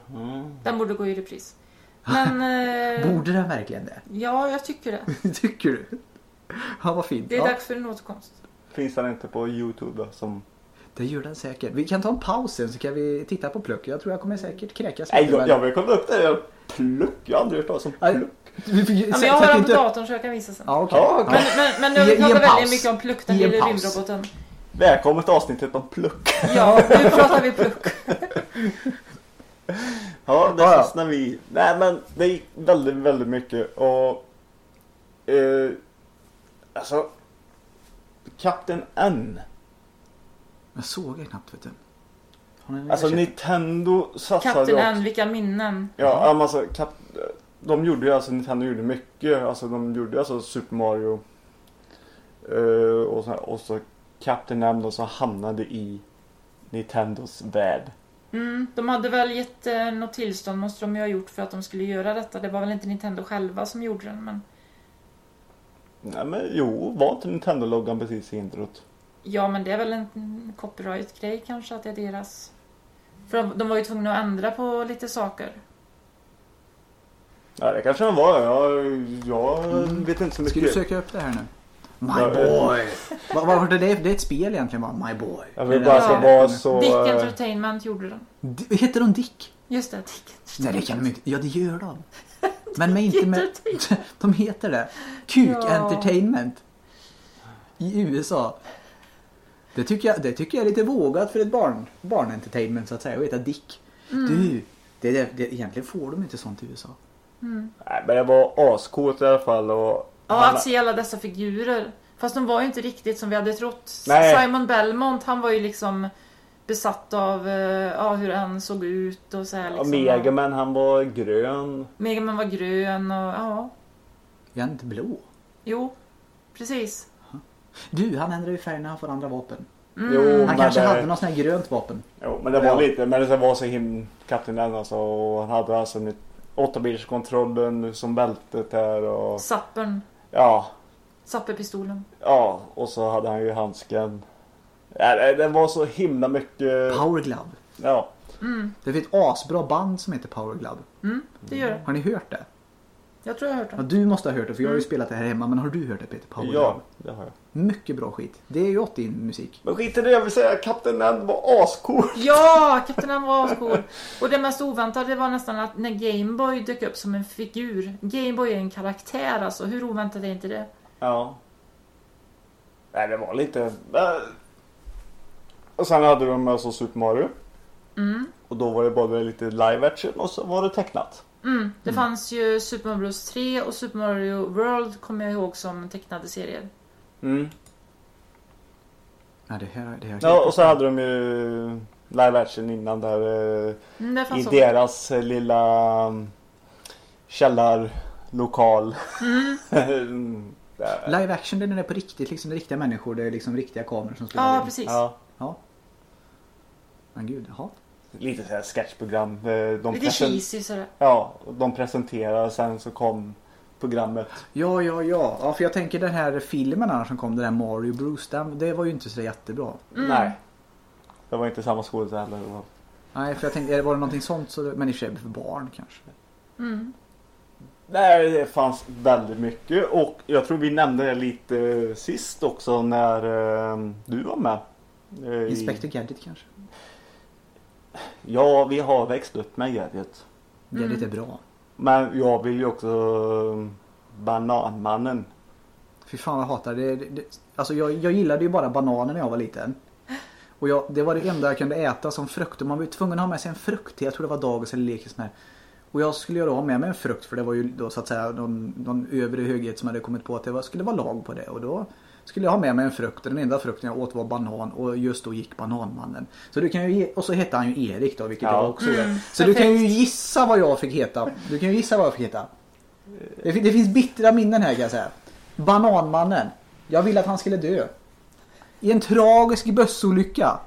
den borde gå i repris. Men... [laughs] eh, Borde den verkligen det? Ja, jag tycker det. [laughs] Tycker du? Ja, vad fint. Det är ja, dags för en återkomst. Finns den inte på Youtube då? Som... det gör den säkert. Vi kan ta en paus sen så kan vi titta på Pluck. Jag tror jag kommer säkert kräkas Nej, jag, jag vill kolla upp det. Jag Pluck. Jag har aldrig hört talas om pluck. Ja, men jag har den på datorn så jag kan visa sen. Ja, okej. Ja, okej. Men, men, men jag I- i vill en prata paus. väldigt mycket om Pluck, den paus. rymdroboten. Välkommen till avsnittet om pluck. Ja, nu pratar vi Pluck. [laughs] Ja, det ja. fastnar vi. Nej men det gick väldigt, väldigt mycket och... Eh, alltså... Kapten N. Jag såg det knappt vet du. Alltså? Nintendo satsade Kapten också- N, vilka minnen. Ja, men alltså, kap... de gjorde ju alltså, Nintendo gjorde mycket. Alltså de gjorde alltså Super Mario. eh, och, så, och så Captain N då som hamnade i Nintendos värld. Mm, de hade väl gett eh, något tillstånd måste de ju ha gjort för att de skulle göra detta. Det var väl inte Nintendo själva som gjorde den men... Nej men jo, var inte Nintendo-loggan precis i introt? Ja men det är väl en copyright-grej kanske att det är deras. För de, de var ju tvungna att ändra på lite saker. Ja det kanske den var. Jag, jag vet inte så mycket. Ska du söka upp det här nu? My Ja, boy! Vad vad var det? Det är ett spel egentligen va? My boy. Jag vill bara ska vara så... Dick eh, Entertainment gjorde den. D- Heter de Dick? Just det, Dick Nej det kan de inte. Ja det gör de. Men med [laughs] inte med... [laughs] De heter det. Kuk Ja. Entertainment. I USA. Det tycker, jag, det tycker jag är lite vågat för ett barn, barnentertainment så att säga. Att heta Dick. Mm. Du, det, det, det, egentligen får de inte sånt i USA. Nej men det var ascoolt i alla fall och... Ja, han- att se alla dessa figurer. Fast de var ju inte riktigt som vi hade trott. Nej. Simon Belmont, han var ju liksom besatt av eh, ja, hur han såg ut och så här Ja, liksom. Megaman han var grön. Megaman var grön och ja, Är han inte blå? jo, precis. Du, han ändrar ju färg när han får andra vapen. Mm. Jo, Han kanske det, hade något sånt här grönt vapen. Jo, men det var Ja. lite, men det var så himla Kapten N alltså och han hade alltså en 8-bilskontrollen som bältet där och Sappern, ja, sapperpistolen. ja och så hade han ju handsken. Ja, det var så himla mycket. Power Glove. Ja, Det finns ett asbra band som heter Power Glove. Mm, det gör det. Har ni hört det? Jag tror jag har hört Ja, det. du måste ha hört det för jag har ju spelat det här hemma. Men har du hört det Peter? Power ja, det har jag. Mycket bra skit. Det är ju 80-musik. Men skit i det, jag vill säga Kapten N var ascool. [laughs] Ja, Kapten N var ascool. Och det mest oväntade var nästan att när Gameboy dök upp som en figur. Gameboy är en karaktär alltså. Hur oväntat är inte det? Ja. Nej, det var lite... äh. Och sen hade de alltså Super Mario. Mm. Och då var det både lite live action och så var det tecknat. Mm. Det fanns ju Super Mario Bros 3 och Super Mario World kommer jag ihåg som tecknade serier. Mm. Ja, det här, det här Ja, och så hade de ju live action innan där eh, Mm, det i också. deras eh, lilla källarlokal. [laughs] Mm. Där. Live action det är på riktigt, liksom det är riktiga människor. Det är liksom riktiga kameror som spelar Ja, in. precis. Ja, Ja. Men gud, jaha. Lite så här sketchprogram. Eh, De Lite cheesy sådär. Ja, och de presenterade sen så kom programmet. Ja, ja, ja. Ja, för jag tänker den här filmen annars som kom, den här Mario Bros, den, det var ju inte så jättebra. Mm. Nej. Det var inte samma skådespelare heller. Nej, för jag tänkte, var det någonting sånt så, men i och för sig för barn kanske. Mm. Nej, det fanns väldigt mycket och jag tror vi nämnde det lite sist också när eh, du var med. Eh, i- Inspector Gadget kanske. Ja, vi har växt upp med Gadget. Gadget är bra. Men jag vill ju också eh, Bananmannen. Fy fan vad jag hatar det. det, det alltså jag, jag gillade ju bara bananer när jag var liten. Och jag, det var det enda jag kunde äta som frukt. Och man var ju tvungen att ha med sig en frukt. Jag tror det var dagis eller lekis med. Och jag skulle ju då ha med mig en frukt för det var ju då så att säga någon, någon övre höghet som hade kommit på att det var, skulle vara lag på det. Och då skulle jag ha med mig en frukt och den enda frukten jag åt var banan och just då gick Bananmannen. Så du kan ju, ge- och så hette han ju Erik då vilket Ja. jag också gör. Mm, Så du kan ju perfekt. gissa vad jag fick heta. Du kan ju gissa vad jag fick heta. Det, det finns bittra minnen här kan jag säga. Bananmannen. Jag ville att han skulle dö. I en tragisk bussolycka.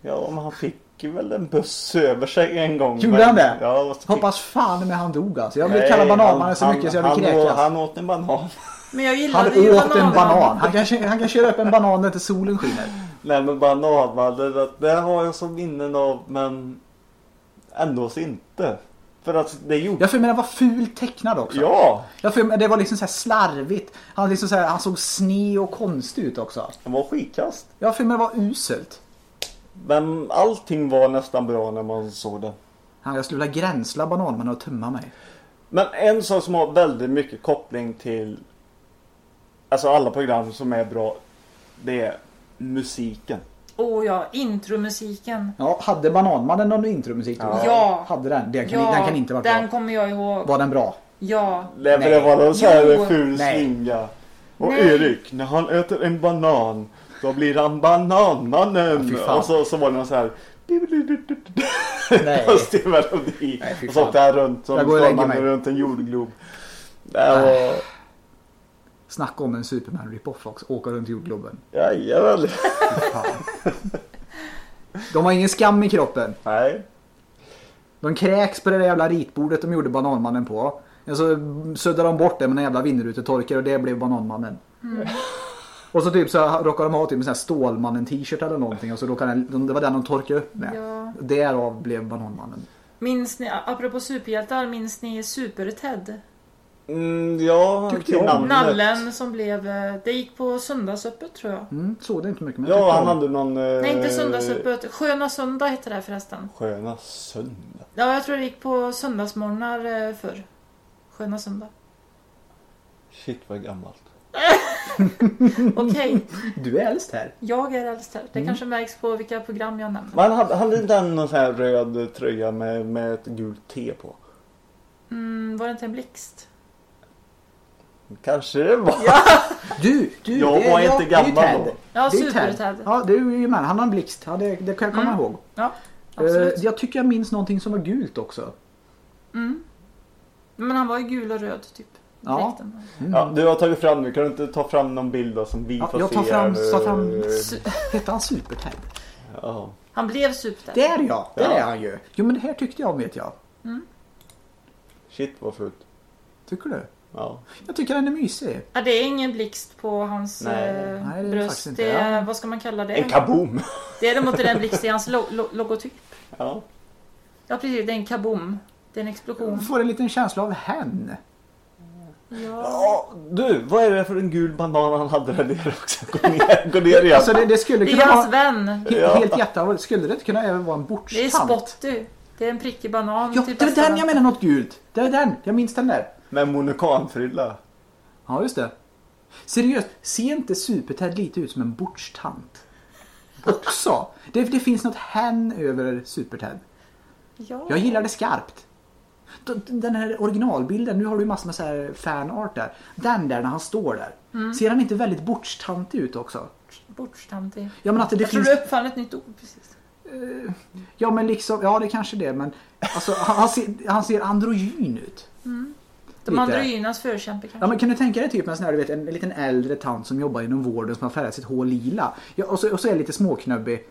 Ja, men han fick ju väl en buss över sig en gång. Gjorde han det? Ja, Hoppas fan med han dog alltså. Jag blev kallad Bananmannen han- så mycket så jag vill han, kräkas. han, han åt en banan. Men jag Han gillade ju åt en bananen. banan. Han kan, han kan köra upp en banan när inte solen skiner. Nej men bananmannen, det, det har jag som minnen av men ändå så inte. För att det gjorde... Jag för mig den var fult tecknad också. Ja! Jag för det var liksom så här slarvigt. Han, liksom så här, han såg sned och konstig ut också. Det var skitkast. Jag för det var uselt. Men allting var nästan bra när man såg det. Han, jag skulle vilja gränsla bananmannen och tumma mig. Men en sak som har väldigt mycket koppling till Alltså alla program som är bra Det är musiken. Åh ja, intromusiken. Ja, hade Bananmannen någon intromusik då? Ja. Hade den? Den kan, Ja, den kan inte vara den bra. kommer jag ihåg. Var den bra? Ja. Nej, Nej. det var någon så här ful slinga. Och Nej. Erik, när han äter en banan Då blir han bananmannen. Ja, och så, så var det någon så här Nej. [laughs] Konstig melodi. Nej, Och så åkte han runt som mig. runt en jordglob. Det var... Snacka om en Superman rip-off också. Åka runt jordgloben. Jajamän. De har ingen skam i kroppen. Nej. De kräks på det där jävla ritbordet de gjorde Bananmannen på. Och så suddade de bort det med en jävla vindrutetorkare och det blev Bananmannen. Och så typ så råkade de ha typ en sån här Stålmannen t-shirt eller någonting och så råkade den, det var den de torkade upp med. Ja. Därav blev Bananmannen. Minns ni, apropå superhjältar, minns ni Super-Ted? Mm, ja, Tyckte till jag. namnet. Nallen som blev, eh, det gick på söndagsöppet tror jag. Mm, såg det inte mycket men jag Ja, tyckte han om- hade någon... Eh, Nej inte söndagsöppet, Sköna Söndag hette det förresten. Sköna söndag. Ja, jag tror det gick på söndagsmorgnar eh, förr. Sköna Söndag. Shit vad gammalt. [laughs] Okej, Du är äldst här. jag är äldst här. Det Mm. kanske märks på vilka program jag nämner. Men hade, hade inte den någon sån här röd tröja med, med ett gult T på? Mm, var det inte en blixt? Kanske det var. [laughs] Du, du. Jag det är- var ja, inte det är ju gammal Ted. då. Ja, Det är ju Super-Ted. Ja, det är ju med. Han har en blixt. Ja, det, det kan jag komma Mm. ihåg. Ja, Eh, absolut. jag tycker jag minns någonting som var gult också. Mm. Men han var ju gul och röd typ. Ja. Dräkten. Ja, du har tagit fram nu. Kan du inte ta fram någon bild då som vi Ja, får jag se? tar fram, tar fram Hette han Super-Ted? Ja. Han blev Super-Ted. Där ja, där Ja. är han ju. Jo men det här tyckte jag om vet jag. Shit vad fult. Tycker du? Ja. Jag tycker den är mysig. Ja, det är ingen blixt på hans Nej. eh, Nej, det är det bröst. inte. Det är, Ja. vad ska man kalla det? En kaboom. Däremot är det en blixt i hans lo- lo- logotyp. Ja. Ja precis, det är en kaboom. Det är en explosion. Jag får en liten känsla av hen. Ja. Du, vad är det för en gul banan han hade där nere också? Gå ner, gå ner igen. Alltså det, det skulle Det kunna är hans vän. he- Ja. helt jätte... Skulle det inte kunna även vara en Det är? Spotty. Det är en prickig banan. Ja, till det bästa den jag menar något gult. Det var den. Jag minns den där. Med monokanfrilla. Ja, just det. Seriöst, ser inte Super-Ted lite ut som en bordstant? Också. Det, det finns något hen över Super-Ted. Ja. Jag gillar det skarpt. Den här originalbilden, nu har du ju massor med så här fanart där. Den där när han står där. Mm. Ser han inte väldigt bordstantig ut också? Bordstantig. Ja men att det, det Jag tror finns... du uppfann ett nytt ord precis. Ja men liksom, ja det kanske det men alltså han, ser, han ser androgyn ut. De androgynas förkämpe kanske. Ja men kan du tänka dig typ en sån här, du vet, en, liten äldre tant som jobbar inom vården som har färgat sitt hår lila. Ja, och, så, och så är det lite småknubbig.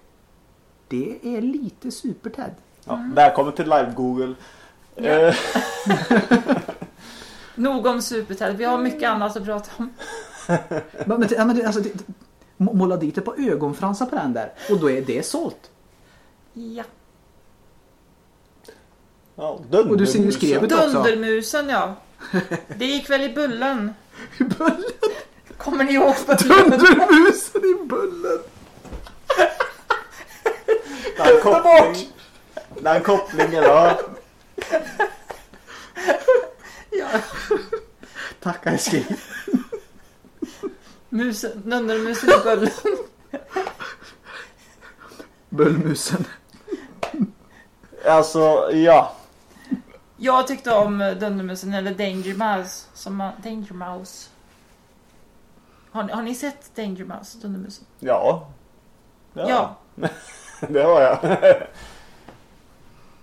Det är lite super-Ted. Ja, Välkommen till live-google. Eh, [laughs] Nog om Super-Ted. Vi har mycket annat att prata om. [laughs] Men, men, ja, men det, alltså, det, må- måla dit ett par ögonfransar på den där och då är det sålt. Ja. ja, Och du ser ju skrevet också. Dundermusen ja. [laughs] Det gick väl i Bullen? Bullen! Kommer ni ihåg Bullen? Dundermusen i bullen! Den koppling, den kopplingen ja. Ja. Tack älskling. Musen, Dundermusen i Bullen. Bullmusen. Alltså, ja. Jag tyckte om Dundermusen, eller Danger Mouse. Som man, Danger Mouse. Har, ni- har ni sett Danger Mouse, Dundermusen? Ja. Ja. [laughs] det har jag. [laughs]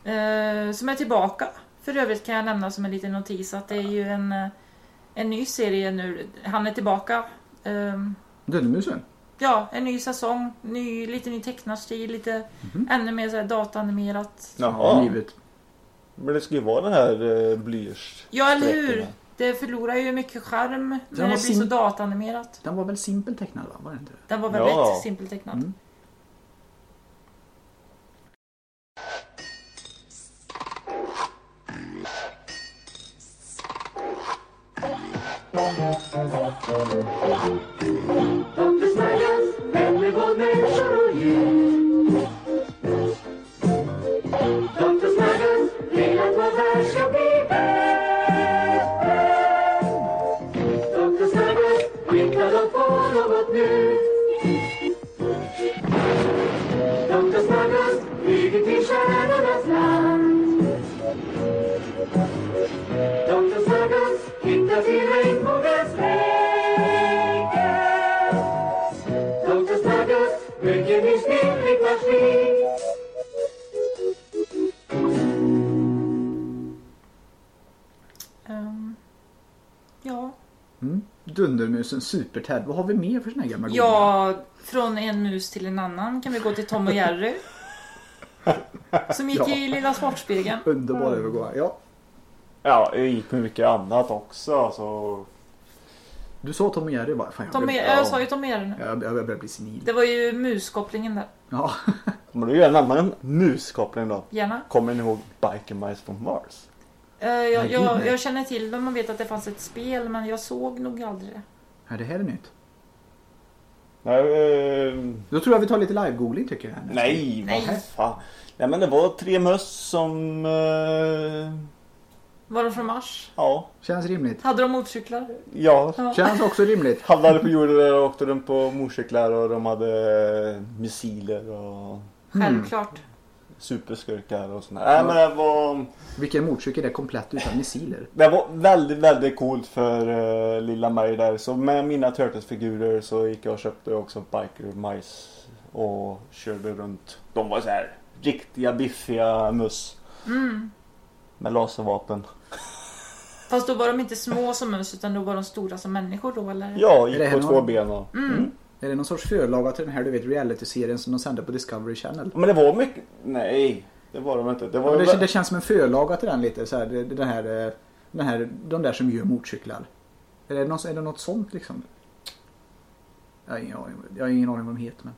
Eh, som är tillbaka. För övrigt kan jag nämna som en liten notis att det är ju en, eh, en ny serie nu. Han är tillbaka. Ehm, Dundermusen? ja, en ny säsong. Ny, lite ny tecknarstil. Lite ännu mer så här dataanimerat. Jaha. Givet. Men det ska ju vara den här eh, blyerts. Ja, eller hur? Det förlorar ju mycket charm när det var blir sim- så dataanimerat. Den var väl simpel tecknad va? Var det inte det? Den var väldigt Ja. simpelt tecknad. Mm. Dundermusen, Super-Ted. Vad har vi mer för såna här gamla ja, från en mus till en annan kan vi gå till Tom och Jerry. [laughs] Som gick Ja. i Lilla Sportspegeln. Underbar övergång. Ja. Ja, det gick med mycket annat också. Alltså. Du sa Tom och Jerry bara. Fan, jag, Tom börjar, Jerry- jag sa ju Tom och Jerry nu. jag, jag börjar bli senil. Det var ju muskopplingen där. Ja. [laughs] Kommer du göra en annan muskoppling då? Gärna. Kommer ni ihåg Biker Mice from Mars? Eh, jag, Nej, jag, nej. jag känner till dem och vet att det fanns ett spel men jag såg nog aldrig det. ja. Det här är nytt. Nej, eh, Då tror jag vi tar lite live-googling tycker jag. nu. nej, Nej. vad fan. Nej men det var tre möss som... Eh, Var de från Mars? ja, Känns rimligt. Hade de motorcyklar? ja. Ja. Känns också rimligt. [laughs] Hamnade på jorden och åkte de på motorcyklar och de hade eh, missiler och Självklart. Superskurkar och sådär. Nej men det var... Vilken motorcykel är komplett utan missiler? Det var väldigt, väldigt coolt för uh, lilla mig där. Så med mina Turtles-figurer så gick jag och köpte också Biker Mice och körde runt. De var så här riktiga biffiga möss. Mm. Med laservapen. Fast då var de inte små som mus utan då var de stora som människor då eller? Ja, gick på två ben och... Mm. Är det någon sorts förlaga till den här du vet reality-serien som de sände på Discovery Channel? Men det var mycket... Nej, det var de inte. Det var... Ja, det, det känns som en förlaga till den lite. Så här, det- den här, eh, den här, de där som gör motorcyklar. Är det, något, är det något sånt liksom? Jag har ingen aning, jag har ingen aning vad de heter. Men...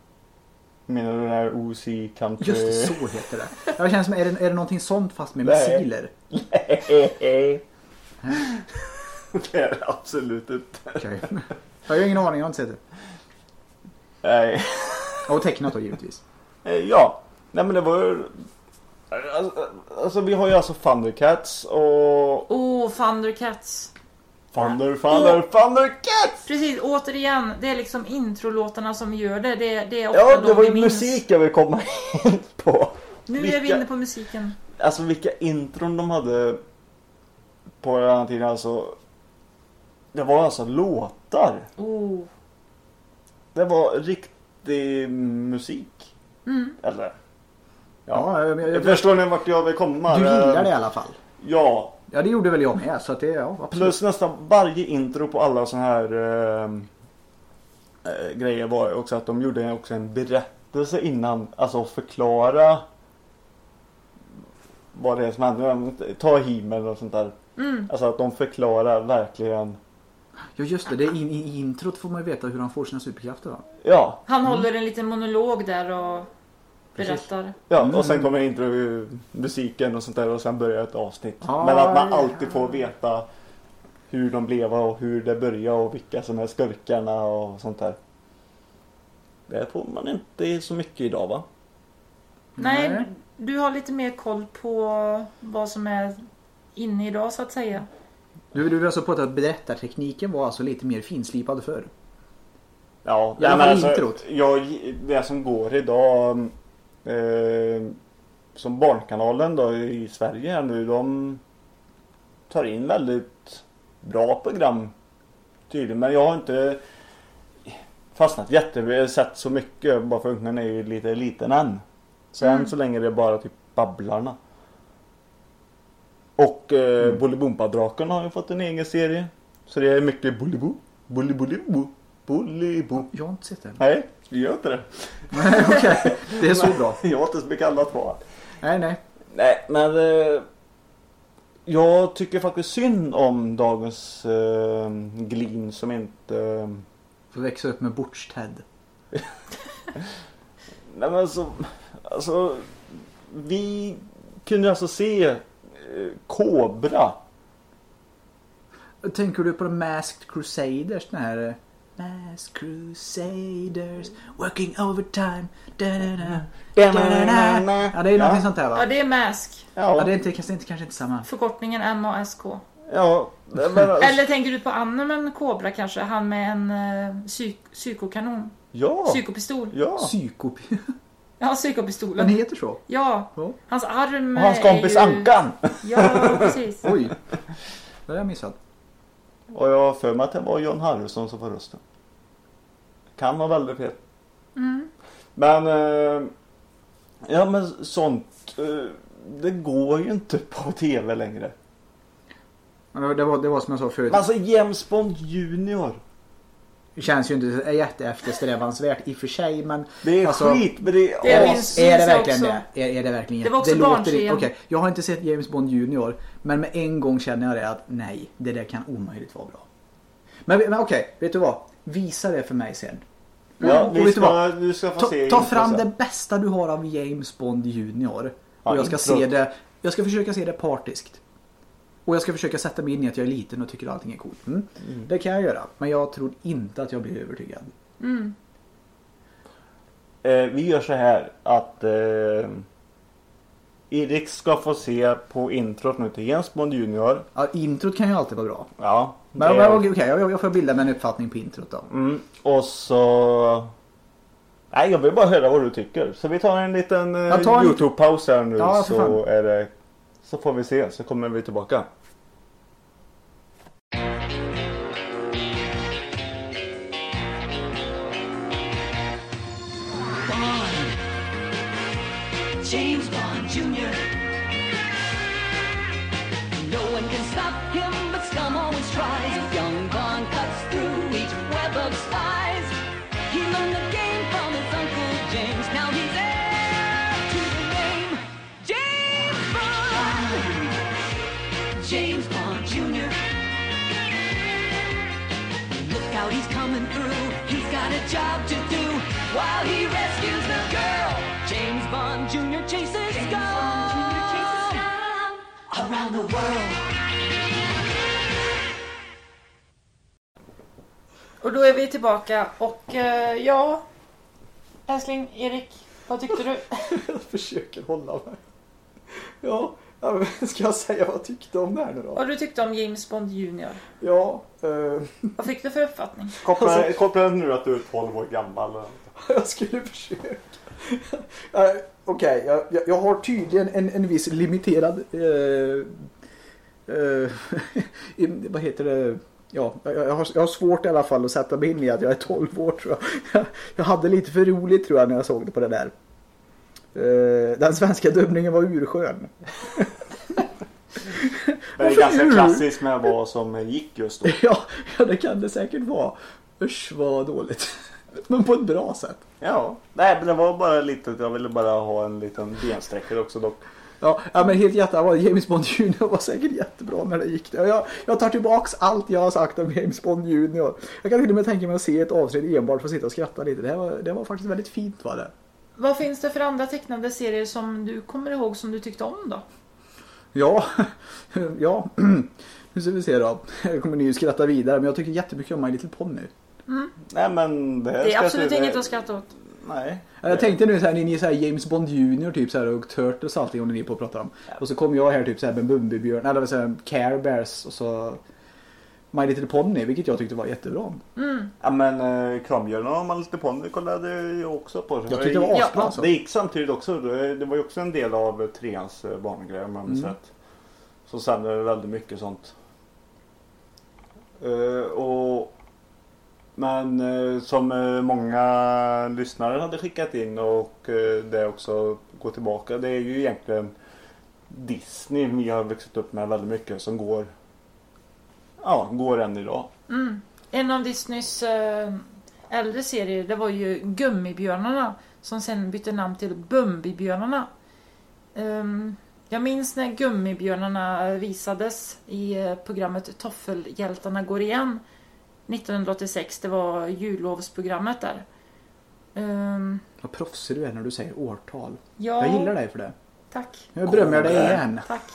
Menar du den här OC Country? Just det, så heter det. Jag känns som, är det, är det någonting sånt fast med Nej. missiler? [laughs] det är det absolut inte. Okej. Jag har ingen aning, jag har inte sett det. Nej. Och tecknat då givetvis. [laughs] Eh, Ja, nej men det var ju... Alltså, alltså vi har ju alltså Thundercats och... Oh, Thundercats. Thunder, Thunder, Thundercats! Precis, återigen. Det är liksom introlåtarna som gör det. Det, det är ofta Ja, det de var vi ju minns. musik jag vill komma in på. Nu är vi Vilka- inne på musiken. Alltså vilka intron de hade på den här tiden alltså. Det var alltså låtar. Oh. Det var riktig musik. Mm. Eller? Ja, jag, jag, jag, Förstår ni vart jag vill komma? du gillar det i alla fall. Ja. Ja, det gjorde väl jag med. Så att det, ja, absolut. Plus nästan varje intro på alla såna här eh, eh, grejer var också att de gjorde också en berättelse innan. Alltså förklara vad det är som händer. Ta himmel och sånt där. Mm. Alltså att de förklarar verkligen. Ja, just det. det är in, I introt får man ju veta hur han får sina superkrafter. Va? Ja, Han håller en liten monolog där och berättar. ja Mm. och sen kommer intro musiken och sånt där och sen börjar ett avsnitt. Ah, Men att man ja. alltid får veta hur de blev och hur det började och vilka som är skurkarna och sånt där. Det får man inte så mycket idag va? Nej, Nej. du har lite mer koll på vad som är inne idag så att säga. Du, du vill alltså på att berättartekniken var alltså lite mer finslipad förr? Ja, nej, men alltså, jag, det som går idag. Eh, som Barnkanalen då i Sverige här nu, de tar in väldigt bra program tydligen. Men jag har inte fastnat jätte, sett så mycket bara för ungen är ju lite liten än. Så än så länge är det bara typ Babblarna. Och eh, Mm. Bolibompa-draken har ju fått en egen serie. Så det är mycket Bolibbo, Bolibolibo, Bolibo. Jag har inte sett den. Nej, vi gör inte det. Nej, okej. Det är så bra. Jag har inte så mycket annat kvar. Nej, nej. Nej, men eh, jag tycker faktiskt synd om dagens eh, Glin som inte... Eh, Får växa upp med Butch-Ted. [laughs] nej men alltså, alltså, vi kunde alltså se Kobra. Tänker du på Masked Crusaders? Den här... eh, Masked Crusaders working overtime. Da, da, da, da, da, da. Ja, det är någonting sånt där va? Ja, det är Mask. Ja, Ja, det är inte, kanske, inte, kanske inte samma. Förkortningen MASK. ja, men [laughs] Eller tänker du på Animen Cobra kanske? Han med en uh, psyk psykokanon. ja, Psykopistol. ja. Psykop... [laughs] Ja, Den psykopistolen. heter så? Ja, Ja. hans arm Och hans kompis ju... Ankan. Ja, precis. [laughs] Oj. Det har jag missat. Och jag har för mig att det var John Harrison som var rösten. Kan vara väldigt fel. Mm. Men, eh, ja men sånt, eh, det går ju inte på tv längre. Det var, det var som jag sa förut. Men alltså James Bond Junior. Det känns ju inte jätteeftersträvansvärt i och för sig men Det är Alltså, skit men det är... Det Ja, finns- är det verkligen också. det? Är, är det verkligen Det var också låter- barnscen. Okej, jag har inte sett James Bond Junior men med en gång känner jag det att nej, det där kan omöjligt vara bra. Men, men okej, vet du vad? Visa det för mig sen. ja Och vi vet du vad? ska, du ska få Ta, se ta fram sen. det bästa du har av James Bond Junior. Ja, Och jag ska intro. se det. Jag ska försöka se det partiskt. Och jag ska försöka sätta mig in i att jag är liten och tycker allting är coolt. Mm. Det kan jag göra. Men jag tror inte att jag blir övertygad. Mm. Eh, vi gör så här att eh, Erik ska få se på introt nu till James Bond Junior. Ja, introt kan ju alltid vara bra. Ja. Men det- okej, okej, jag, jag får bilda mig en uppfattning på introt då. Mm, och så... Nej, jag vill bara höra vad du tycker. Så vi tar en liten eh, tar en- Youtube-paus här nu Ja, så, fan. är det, så får vi se, så kommer vi tillbaka. Bond. James Bond Jr. he's coming through. He's got a job to do while he rescues the girl. James Bond Jr. chases scum around the world. Och då är vi tillbaka och eh, ja... Älskling, Erik, vad tyckte du? [laughs] Jag försöker hålla mig. Ja, ja, men [laughs] ska jag säga vad jag tyckte om det här nu då? Vad du tyckte om James Bond Junior? Ja, eh, [laughs] Vad fick du för uppfattning? Koppla, Alltså- koppla nu att du är 12 år gammal. [laughs] jag skulle försöka. Eh, Okej, jag, jag, jag har tydligen en, en viss limiterad... eh, eh, i- vad heter det? Ja, jag, jag, har, jag har svårt i alla fall att sätta mig in i att jag är 12 år tror jag. Jag hade lite för roligt tror jag när jag såg det på det där. Eh, den svenska dubbningen var urskön. [laughs] Det är ganska klassiskt med vad som gick just då. [laughs] Ja, ja, det kan det säkert vara. Usch vad dåligt. Men på ett bra sätt. Ja, nej men det var bara lite, jag ville bara ha en liten bensträckare också dock. Ja, ja men helt jättebra. James Bond Junior var säkert jättebra när det gick. Jag, jag tar tillbaks allt jag har sagt om James Bond Junior. Jag kan till och med tänka mig att se ett avsnitt enbart för att sitta och skratta lite. Det, var, det var faktiskt väldigt fint var det. Vad finns det för andra tecknade serier som du kommer ihåg som du tyckte om då? Ja, [laughs] ja. [clears throat] Nu ska vi se då. Jag kommer ni ju skratta vidare men jag tycker jättemycket om My Little Pony. Nej men det här Det är absolut se- inget att skratta åt. Nej. Jag tänkte nu så här, ni, är så här James Bond Junior typ så här och Turtles och allting om ni på att prata om. Och så kom jag här typ så här med Bumbibjörn, eller jag, Care Bears och så My Little Pony, vilket jag tyckte var jättebra. Ja men eh, Krambjörnarna och Man lite ponny kollade jag också på. Jag tyckte det var Ja. asbra alltså. Det gick samtidigt också. Det, det var ju också en del av treans eh, barngrejer om jag minns Mm. rätt. Så sen är det väldigt mycket sånt. Eh, och, men eh, som eh, många lyssnare hade skickat in och eh, det också går tillbaka. Det är ju egentligen Disney vi har vuxit upp med väldigt mycket som går Ja, går än idag. En av Disneys eh, äldre serier det var ju Gummibjörnarna som sen bytte namn till Bumbibjörnarna. Ehm, jag minns när Gummibjörnarna visades i eh, programmet Toffelhjältarna går igen 1986. Det var jullovsprogrammet där. Ehm, Vad proffsig du är när du säger årtal. ja, Jag gillar dig för det. Tack. Jag berömmer dig igen. Tack.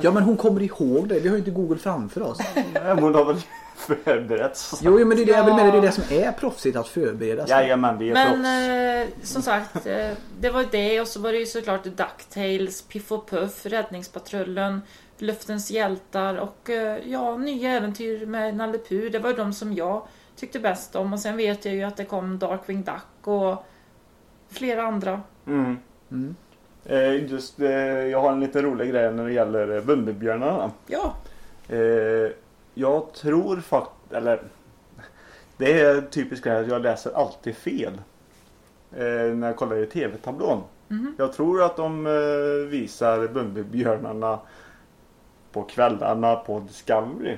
Ja men hon kommer ihåg det. Vi har ju inte Google framför oss. Ja, Hon har väl förberett sig. Jo, jo men det är det jag vill mena. Det är det som är proffsigt att förbereda sig. Jajamän, vi är Men eh, som sagt, eh, det var det och så var det ju såklart Ducktails, Piff och Puff, Räddningspatrullen, Luftens hjältar och eh, ja, nya äventyr med Nalle Puh. Det var de som jag tyckte bäst om och sen vet jag ju att det kom Darkwing Duck och flera andra. Mm. Mm. Eh, just, eh, jag har en lite rolig grej när det gäller eh, Bumbibjörnarna. Ja, jag tror faktiskt, eller [laughs] det är typiskt grej att jag läser alltid fel. När jag kollar i tv-tablån. Mhm. Jag tror att de visar Bumbibjörnarna på kvällarna på Discovery.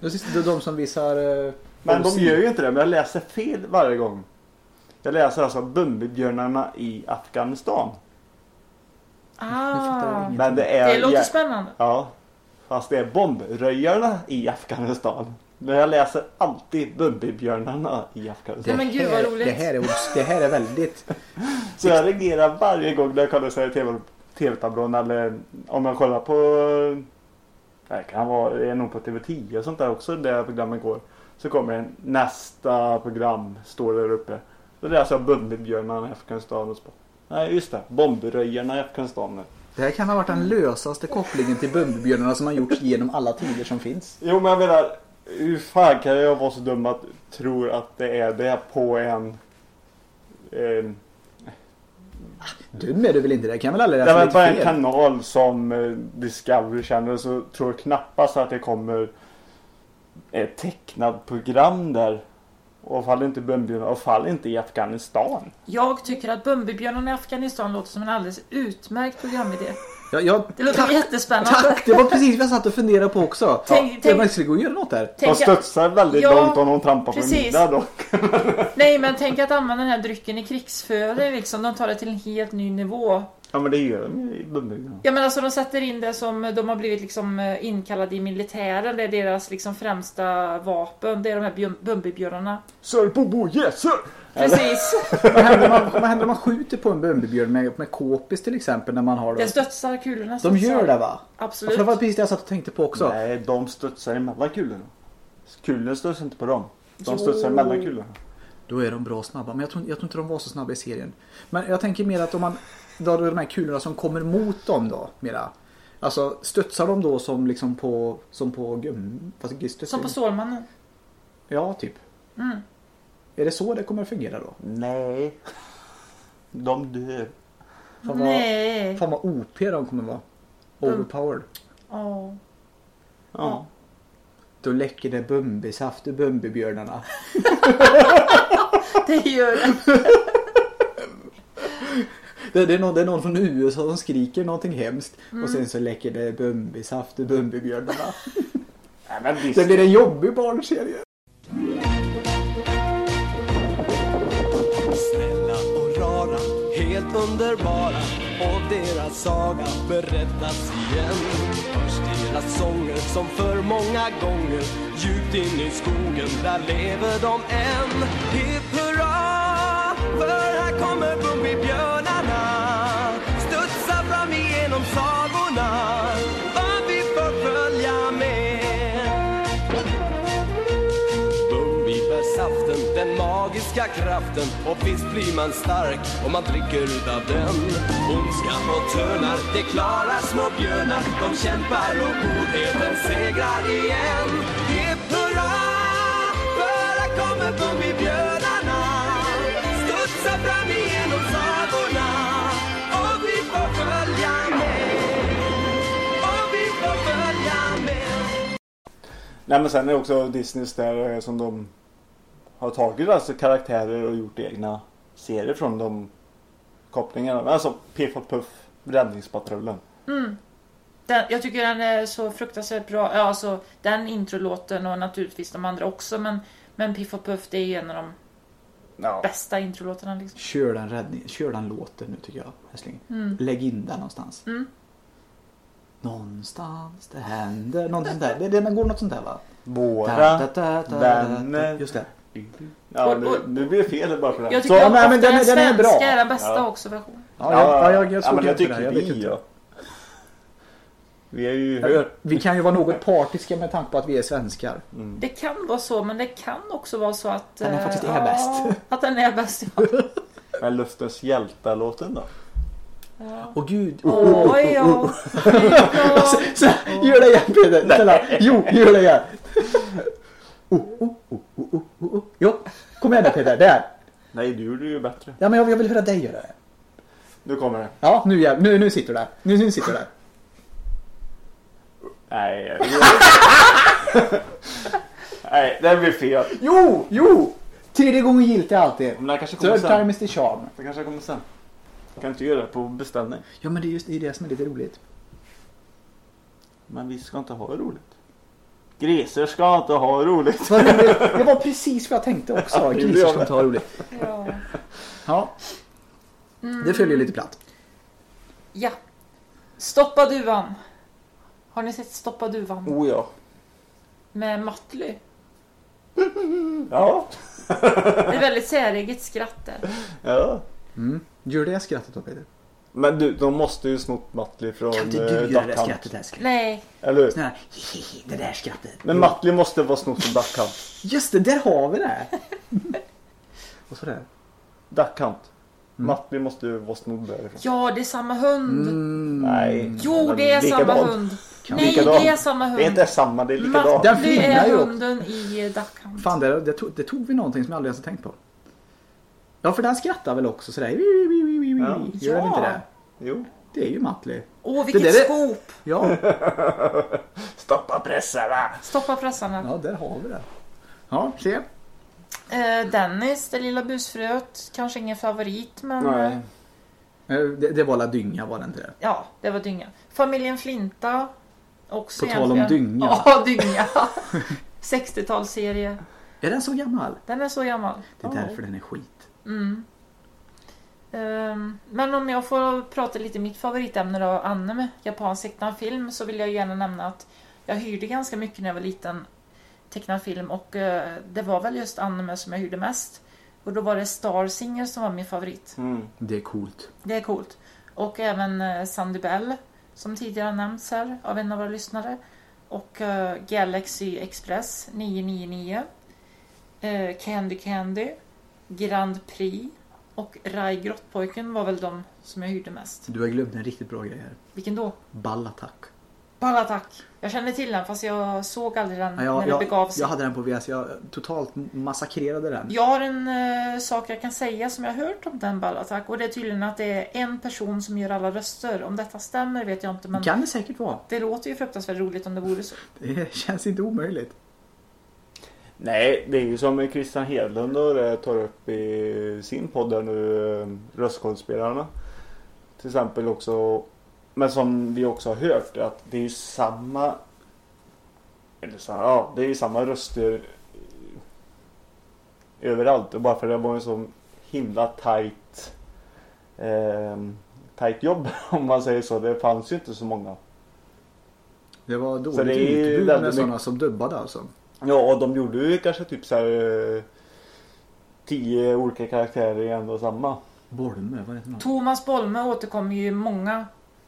Det är de som visar... [laughs] Men de gör ju inte det, men jag läser fel varje gång. Jag läser alltså Bumbibjörnarna i Afghanistan. Ah, Men det är... det låter jä- spännande. Ja. Fast det är bombröjarna i Afghanistan. Men jag läser alltid Bumbibjörnarna i Afghanistan. Nej, men gud, vad roligt. Det här, är, det här är väldigt... Så jag reagerar varje gång när jag kollar så TV, TV-tablån eller om jag kollar på... Det kan vara, det är nog på TV10 och sånt där också där programmet går. Så kommer en nästa program, står där uppe. Då läser jag Bumbibjörnarna i Afghanistan och så Nej just det, bombröjarna i Afghanistan. nu. Det här kan ha varit den lösaste kopplingen till Bumbibjörnarna som har gjorts genom alla tider som finns. Jo men jag menar, hur fan kan jag vara så dum att tro att det är det på en... en Dum är du väl inte? Det kan väl alla det var lite på en fel? kanal som eh, Discovery Channel så tror jag knappast att det kommer ett tecknat program där. Och fall inte Bumbibjörnarna och fall inte i Afghanistan. Jag tycker att Bumbibjörnarna i Afghanistan låter som en alldeles utmärkt programidé. Ja, ja, Det låter tack, jättespännande. tack! Det var precis vad jag satt och funderade på också. Tänk- ja, tänk- man skulle gå och göra något där. De studsar väldigt Ja, långt om de trampar på en precis. middag då. nej men tänk att använda den här drycken i krigsföring liksom. De tar det till en helt ny nivå. Ja men det gör de ju i Bumbibjörnarna. Ja men alltså de sätter in det som de har blivit liksom eh, inkallade i militären. Det är deras liksom främsta vapen. Det är de här björn- Bumbibjörnarna. Sir Bobo, yes sir! Precis. [laughs] Vad händer, om man, vad händer om man skjuter på en Bumbibjörn med, med kåpis till exempel när man har Det studsar kulorna. De studsar. gör det va? Ja, Absolut. för det var precis det jag satt och tänkte på också. Nej, de studsar emellan kulorna. Kulorna studsar inte på dem. De Jo. studsar emellan kulorna. Då är de bra snabba. Men jag tror, jag tror inte de var så snabba i serien. Men jag tänker mer att om man drar de här kulorna som kommer mot dem då. Mera. Alltså studsar de då som liksom på, som på gum... Som på Stålmannen. Ja, typ. Mm. Är det så det kommer att fungera då? Nej. De dör. Fan vad, Nej. fan vad OP de kommer vara. Overpowered. Ja. Ja. Då läcker det Bumbisaft ur Bumbibjörnarna. [laughs] Det gör det. Det, det, är någon, det är någon från USA som skriker någonting hemskt. Mm. Och sen så läcker det Bumbisaft ur Bumbibjörnarna. [laughs] Visst. det blir en jobbig barnserie. Snälla och rara, helt underbara och deras saga berättas igen. Hörs deras sånger som för många gånger djupt in i skogen, där lever de än. Hipp hurra, för här kommer dricka kraften och visst blir man stark om man dricker utav den. Ondska och törnar, det klarar små björnar. De kämpar och godheten segrar igen. Hipp hurra, hurra kommer Bumbibjörnarna. Studsa fram igenom sagorna och vi får följa Nej men sen är det också Disneys där eh, som de har tagit alltså karaktärer och gjort egna serier från de kopplingarna. Alltså Piff och Puff, Räddningspatrullen. Den, jag tycker den är så fruktansvärt bra. Ja, alltså den introlåten och naturligtvis de andra också. Men, men Piff och Puff det är en av de Ja. bästa introlåtarna. Liksom. Kör den, räddning, kör den låten nu tycker jag, Hässling. Lägg in den någonstans. Mm. Någonstans det händer något sånt där. Det, det går något sånt där va? Våra Da, da, da, da, vänner. Just det. Ja, nu, nu blir det fel bara för det. Jag Så, tycker nej, men den är- den, den är bra. är den bästa Ja. också versionen. Ja, jag, ja, jag, jag ja, såg men det inte det. tycker Jag vet vi inte. ja. Vi är ju. Vi kan ju vara något partiska med tanke på att vi är svenskar. Det kan vara så, men det kan också vara så att... Den är eh, faktiskt är ja, bäst. Att den är bäst, ja. Men Luftens hjältar-låten då? Åh gud. Oj, ja. [laughs] Så, gör det igen Peter. Jo, gör det igen. Oh, oh, oh. Jo, kom igen nu Peter. Där. Nej, du gjorde ju bättre. Ja, men jag, jag vill höra dig göra det. Nu kommer det. Ja, nu, jäv- nu, nu sitter du där. Nu, nu sitter du där. Nej, Nej, det blir fel. Jo, jo! Tredje gången gillt är alltid. Men det kanske kommer Third sen. time is the charm. Det kanske kommer sen. Kan inte göra det på beställning. Ja, men det är just det, är det som är lite roligt. Men vi ska inte ha roligt. Grisar ska inte ha roligt. [laughs] Det var precis vad jag tänkte också. Grisar ska inte ha roligt. ja. Ja, det följer lite platt. ja. Stoppa duvan. Har ni sett Stoppa duvan? Oh ja. Med Mötley? [laughs] Ja. Det är väldigt säreget skratt där. ja. Gör det skrattet då Peter? Men du, de måste ju snott Matley från Kan inte eh, du göra det Duck där Hunt. skrattet älskling? Nej, Eller hur? Här, det där skrattet. Men Matley måste vara snott från Duck Hunt. Just det, där har vi det. Och sådär. Duck Hunt. Mm. Matley måste ju vara snodd därifrån. ja det är samma hund. Mm. Nej. Jo, det är samma likadant. hund. Nej, Likadant. det är samma hund. Det är inte samma, det är likadant. Den Mötley flinar ju är också. hunden i Duck Hunt. Fan, det, det, tog, det tog vi någonting som jag aldrig ens har tänkt på. Ja, för den skrattar väl också sådär. Ja. Gör den inte det? Jo. Det är ju Matley. Åh, vilket Det skop! Ja, [laughs] Stoppa pressarna! Stoppa pressarna. ja, där har vi det. Ja, se. Eh, Dennis, det lilla busfröet. Kanske ingen favorit, men... Nej. eh, Det, det var la dynga, var det inte det? Ja, det var dynga. Familjen Flinta. Också På tal om dynga. Ja, [laughs] dynga. 60-talsserie. Är den så gammal? Den är så gammal. Det är Ja. därför den är skit. Mm. Ehm, Men om jag får prata lite mitt favoritämne då, anime, japansk tecknad film, så vill jag gärna nämna att jag hyrde ganska mycket när jag var liten tecknad film och eh, det var väl just anime som jag hyrde mest. Och då var det Star Singer som var min favorit. Mm. Det är coolt. Det är coolt. Och även eh, Sandy Bell som tidigare nämnts här av en av våra lyssnare. Och eh, Galaxy Express 999. Eh, Candy Candy. Grand Prix. Och Rai Grottpojken var väl de som jag hyrde mest. Du har glömt en riktigt bra grej här. Vilken då? Ballattack. Ballattack. Jag kände till den fast jag såg aldrig den Ja, jag, när det begav sig. jag hade den på VS. Jag totalt massakrerade den. Jag har en eh, sak jag kan säga som jag har hört om den Ballattack och det är tydligen att det är en person som gör alla röster. Om detta stämmer vet jag inte men Kan det säkert vara. det låter ju fruktansvärt roligt om det vore så. Det känns inte omöjligt. Nej, det är ju som Christian Hedlund och det tar upp i sin podd där nu, eh, röstskådespelarna. Till exempel också, men som vi också har hört, att det är ju samma, eller så, ja, det är ju samma röster eh, överallt. Och bara för det var en så himla tight, eh, tight jobb [laughs] om man säger så. Det fanns ju inte så många. Det var dåligt Så det utbud med sådana som dubbade alltså. Ja, och de gjorde ju kanske typ så här eh, tio olika karaktärer i en och samma. Bolme, vad heter det? Thomas Bolme återkommer ju i många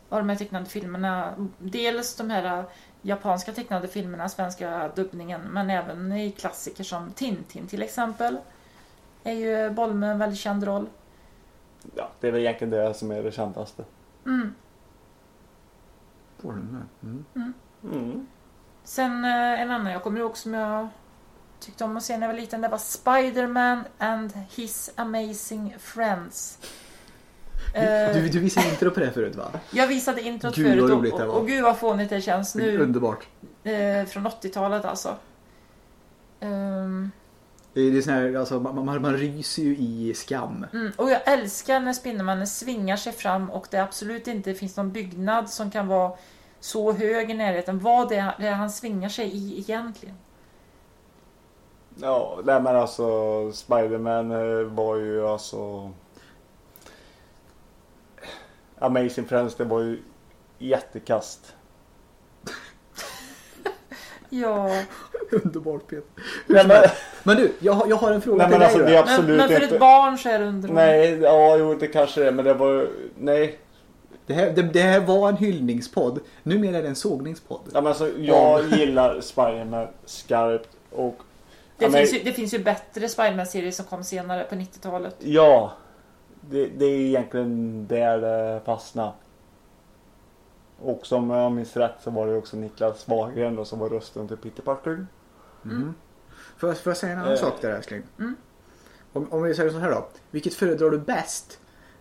av de här tecknade filmerna. Dels de här äh, japanska tecknade filmerna, svenska dubbningen, men även i klassiker som Tintin till exempel. Är ju Bolme en väldigt känd roll. Ja, det är väl egentligen det som är det kändaste. Mm. Bolme. Mm. Mm. Sen eh, en annan jag kommer ihåg som jag tyckte om att se när jag var liten det var Spider-Man and his amazing friends. Eh, Du, du visade intro på det förut va? jag visade introt Gud, förut och, och, och gud vad fånigt det känns nu. Underbart. Eh, från 80-talet alltså. Ehm, Det är, det är sån här, alltså, man, man, man ryser ju i skam. mm, och jag älskar när Spindelmannen svingar sig fram och det absolut inte finns någon byggnad som kan vara så hög i närheten. Vad det är det är han svingar sig i egentligen. Ja, nej men alltså Spiderman eh, var ju alltså... Amazing Friends, det var ju jättekast. [laughs] Ja, Underbart Peter. Nej men, Men du, jag, har- jag har en fråga nej, till men dig alltså det är men, absolut men för inte... ett barn så är det under. Nej, ja jo det kanske det är men det var Nej. Det här, det, det här var en hyllningspodd. Numera är det en sågningspodd. Ja, men alltså, jag gillar Spiderman skarpt och... Det, ja, men- finns ju, det finns ju bättre Spiderman-serier som kom senare på 90-talet. Ja. Det, det är egentligen där det fastnade. Och som jag minns rätt så var det också Niklas Wahlgren då, som var rösten till Peter Parker. Får jag, får jag säga en annan Eh. sak där älskling? Mm. Om, om vi säger så här då. Vilket föredrar du bäst?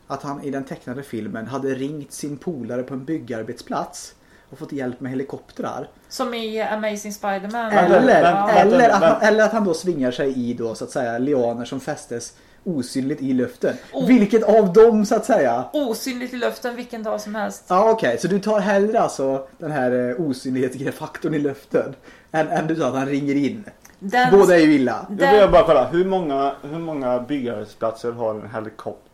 Att han i den tecknade filmen hade ringt sin polare på en byggarbetsplats och fått hjälp med helikoptrar. Som i Amazing Spider-Man. Eller, eller, vänta, att han, eller att han då svingar sig i då så att säga lianer som fästes osynligt i luften. Oh. Vilket av dem så att säga? Osynligt i luften vilken dag som helst. Ja okej, så du tar hellre alltså den här eh, osynlighetsfaktorn i luften än, än du tar att han ringer in. Den, Båda är ju illa. Jag vill bara kolla, hur många, hur många byggarbetsplatser har en helikopter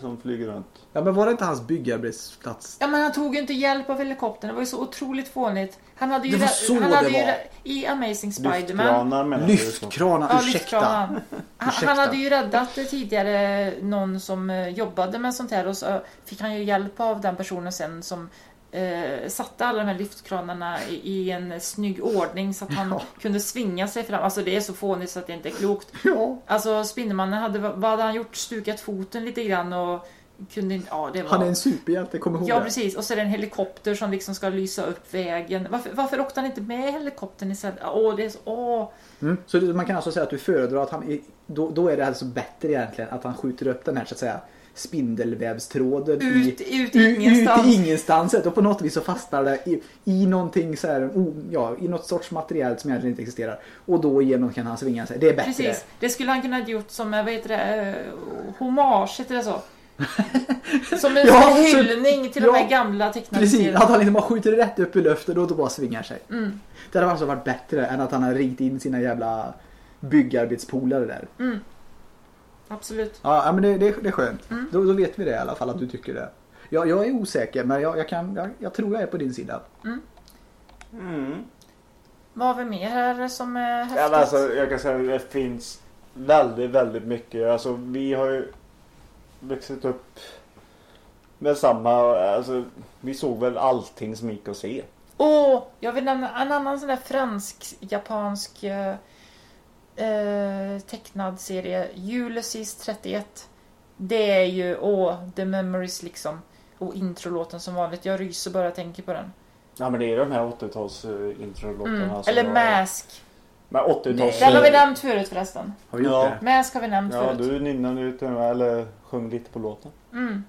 som flyger runt? Ja men var det inte hans byggarbetsplats? Ja men han tog ju inte hjälp av helikoptern. Det var ju så otroligt fånigt. Han hade ju, Det var så han det hade var. I Amazing Spider-Man. Lyftkranar? Lyftkranar, Ja, ursäkta. lyftkranan. [laughs] Han, han hade ju räddat tidigare någon som eh, jobbade med sånt här och så fick han ju hjälp av den personen sen som eh, satte alla de här lyftkranarna i, i en snygg ordning så att han Ja. kunde svinga sig fram. Alltså det är så fånigt så att det inte är klokt. Ja. Alltså Spindelmannen hade, vad hade han gjort? Stukat foten lite grann och kunde inte, ja det var... Han är en superhjälte, kom ihåg Ja det. precis, och så är det en helikopter som liksom ska lysa upp vägen. Varför, varför åkte han inte med helikoptern istället? Åh, det är så... Åh. Mm. Så man kan alltså säga att du föredrar att han, då, då är det alltså bättre egentligen att han skjuter upp den här så att säga spindelvävstråden Ut- i, ut i ingenstans. ut i ingenstanset och på något vis så fastnar det i, i någonting så här, o, ja, i något sorts material som egentligen inte existerar. Och då igenom kan han svinga sig. Det är bättre. Precis, det skulle han kunna ha gjort som, eh, vad heter det, eh, hommage, heter det så? [laughs] Som en Ja, så- hyllning till de ja, här gamla tecknade Precis, att han liksom bara skjuter rätt upp i luften och då bara svingar sig. Mm. Det hade alltså varit bättre än att han har ringt in sina jävla byggarbetspolare där. Absolut. Ja, men det, det, det är skönt. Mm. Då, då vet vi det i alla fall att du tycker det. Jag, jag är osäker men jag, jag, kan, jag, jag tror jag är på din sida. Mm. Vad har vi mer här som är häftigt? Ja, alltså, jag kan säga att det finns väldigt, väldigt mycket. Alltså, vi har ju vuxit upp med samma, alltså, vi såg väl allting som gick att se. Åh, jag vill nämna en annan sån där fransk-japansk eh, tecknad serie. Ulysses 31. Det är ju, åh, The Memories liksom. Och introlåten som vanligt. Jag ryser bara jag tänker på den. Ja men det är de här 80-tals uh, introlåtarna. Mm. Eller var- Mask. Men 80-tals... Den har vi nämnt förut förresten. Har vi gjort Ja. det? Mask har vi nämnt Ja, förut. du nynnade ut den eller sjöng lite på låten. Mm.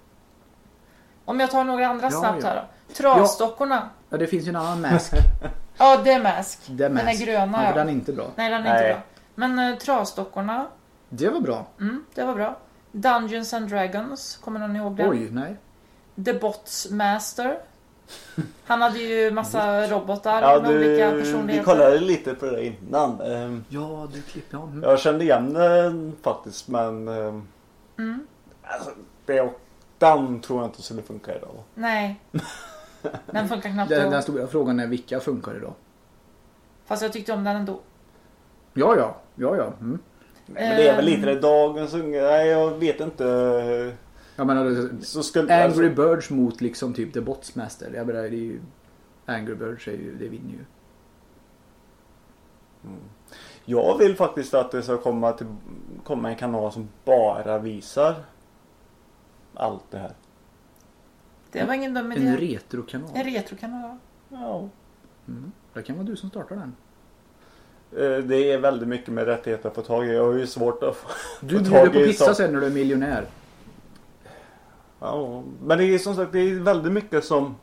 Om jag tar några andra Ja, snabbt ja. här då. Trasdockorna. Ja, det finns ju en annan mask. [laughs] Ja, det är Mask. Det är Den är gröna ja. ja. Den är inte bra. Nej, den är Nej. inte bra. Men eh, Trasdockorna. Det var bra. Mm, det var bra. Dungeons and Dragons. Kommer någon ihåg den? Oj, nej. The Bots Master. Han hade ju massa [laughs] robotar Ja, med olika du, personligheter. vi kollade lite på det innan. Ehm, Ja, du klipper ja. mm. Jag kände igen den faktiskt men... ehm, Mm. Alltså, det och den tror jag inte skulle funka idag. Nej. [laughs] Den funkar knappt Den, då. den stora frågan är vilka funkar idag? Fast jag tyckte om den ändå. Ja, ja. Ja, ja. Mm. Men det är väl Ehm. lite det dagens unga. Nej, jag vet inte. Jag menar, Så skulle... Angry alltså, Birds mot liksom typ The Botsmaster. Jag menar, det är ju... Angry Birds är ju, det vinner ju. jag vill faktiskt att det ska komma, till, komma en kanal som bara visar allt det här. Det var ingen dum idé. En retrokanal. En retrokanal. Ja. Mm. Det kan vara du som startar den. Eh, Det är väldigt mycket med rättigheter att få tag i. Jag har ju svårt att få Du bjuder på pizza så- sen när du är miljonär. Ja, men det är som sagt det är väldigt mycket som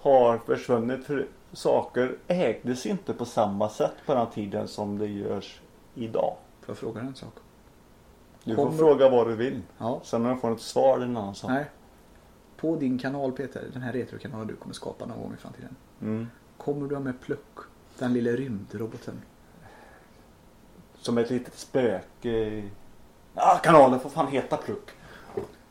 har försvunnit. För saker ägdes inte på samma sätt på den tiden som det görs idag. Får jag fråga en sak? Du får Kommer- fråga vad du vill. Ja. Sen när du får ett svar är en annan sak. Nej. På din kanal Peter, den här retrokanalen du kommer skapa någon gång i framtiden. Mm. Kommer du ha med Pluck? Den lilla rymdroboten. Som ett litet spöke. Ja, kanalen får fan heta Pluck.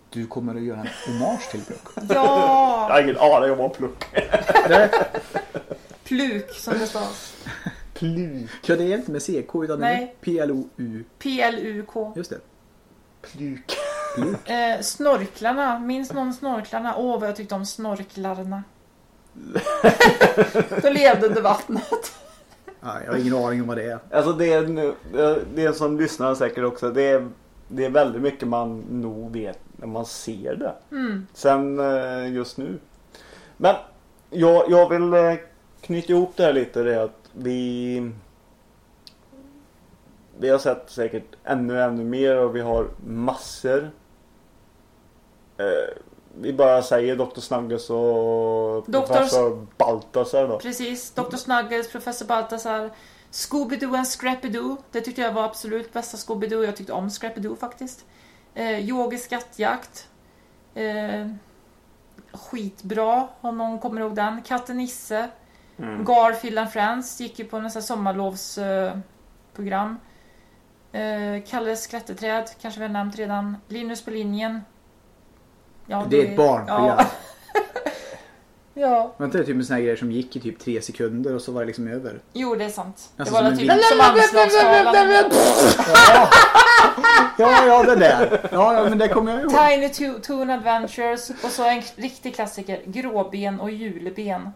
Du kommer att göra en hommage till Pluck. [laughs] Jag Ja! har ingen aning om vad Pluck är. Pluk som det stavas. Pluk. Ja, det är inte med CK utan det är Nej. P-L-O-U. P-L-U-K. Just det. Pluk. Eh, snorklarna. Minns någon snorklarna? Åh, vad jag tyckte om snorklarna. [laughs] Då levde under vattnet. Ja, jag har ingen aning om vad det är. Alltså det är, nu- det är som lyssnar säkert också. Det är, det är väldigt mycket man nog vet när man ser det. Mm. Sen eh, just nu. Men jag, jag vill eh, knyta ihop det här lite. Det är att vi vi har sett säkert ännu ännu mer och vi har massor. Eh, vi bara säger Dr. Snuggles och Dr. Professor Baltasar då. Precis. Dr. Snuggles, Professor Baltasar, Scooby-Doo and Scrappy-Doo. Det tyckte jag var absolut bästa Scooby-Doo. Jag tyckte om Scrappy-Doo faktiskt. Eh, Yogi skattjakt. Eh, skitbra om någon kommer ihåg den. Katten Nisse. Mm. Garfield and Friends gick ju på nästa sommarlovsprogram. Eh, eh, Kalles klätterträd kanske vi har nämnt redan. Linus på linjen. Ja, Det är ett barnprogram. Ja. [laughs] ja, Var inte det typ en sån här grej som gick i typ tre sekunder och så var det liksom över? jo det är sant. Det Alltså var som typ som anslagstavlan. Ja, ja, ja det där. Ja, ja, men det kommer jag ihåg. Tiny to- Toon Adventures och så en riktig klassiker, Gråben och julben.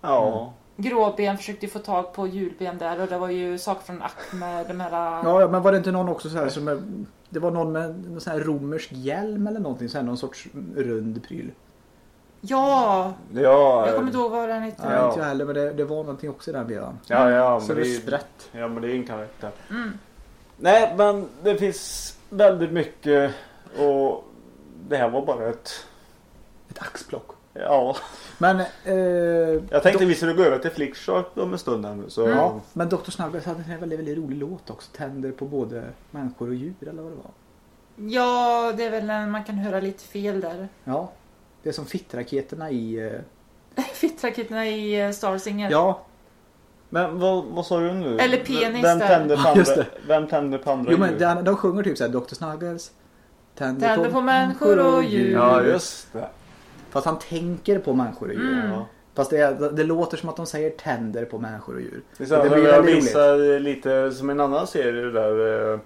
Ja. Gråben försökte ju få tag på julben där och det var ju saker från Acme, de här... Ja, ja, men var det inte någon också så här som är, Det var någon med någon sån här romersk hjälm eller någonting, så här, någon sorts rund pryl. Ja! Ja, Jag kommer inte ihåg vad den hette. Ja, Ja. inte jag heller, men det, det var någonting också i den vevan. Ja, ja, Så det, är, sprätt. ja, men det är en karaktär. Mm. Nej, men det finns väldigt mycket och det här var bara ett... Ett axplock. Ja, Men, eh, jag tänkte vi skulle gå över till Flickshot om en stund här nu. Så, ja, men Dr. Snuggles hade en väldigt, väldigt rolig låt också. Tänder på både människor och djur eller vad det var. Ja, det är väl en man kan höra lite fel där. Ja, det är som fittraketerna i... Eh, [laughs] Fittraketerna i eh, Star Singer. ja, Men vad, vad sa du nu? Eller penis Vem där. tänder på Ja, just andra, vem tänder på andra jo men djur? de, de sjunger typ såhär Dr. Snuggles. Tänder, Tänder på människor och djur. Ja, just det. Fast han tänker på människor och djur. Mm. Fast det, det, det låter som att de säger tänder på människor och djur. Det, så, det blir jag väldigt roligt. visar lite som en annan serie där. eh,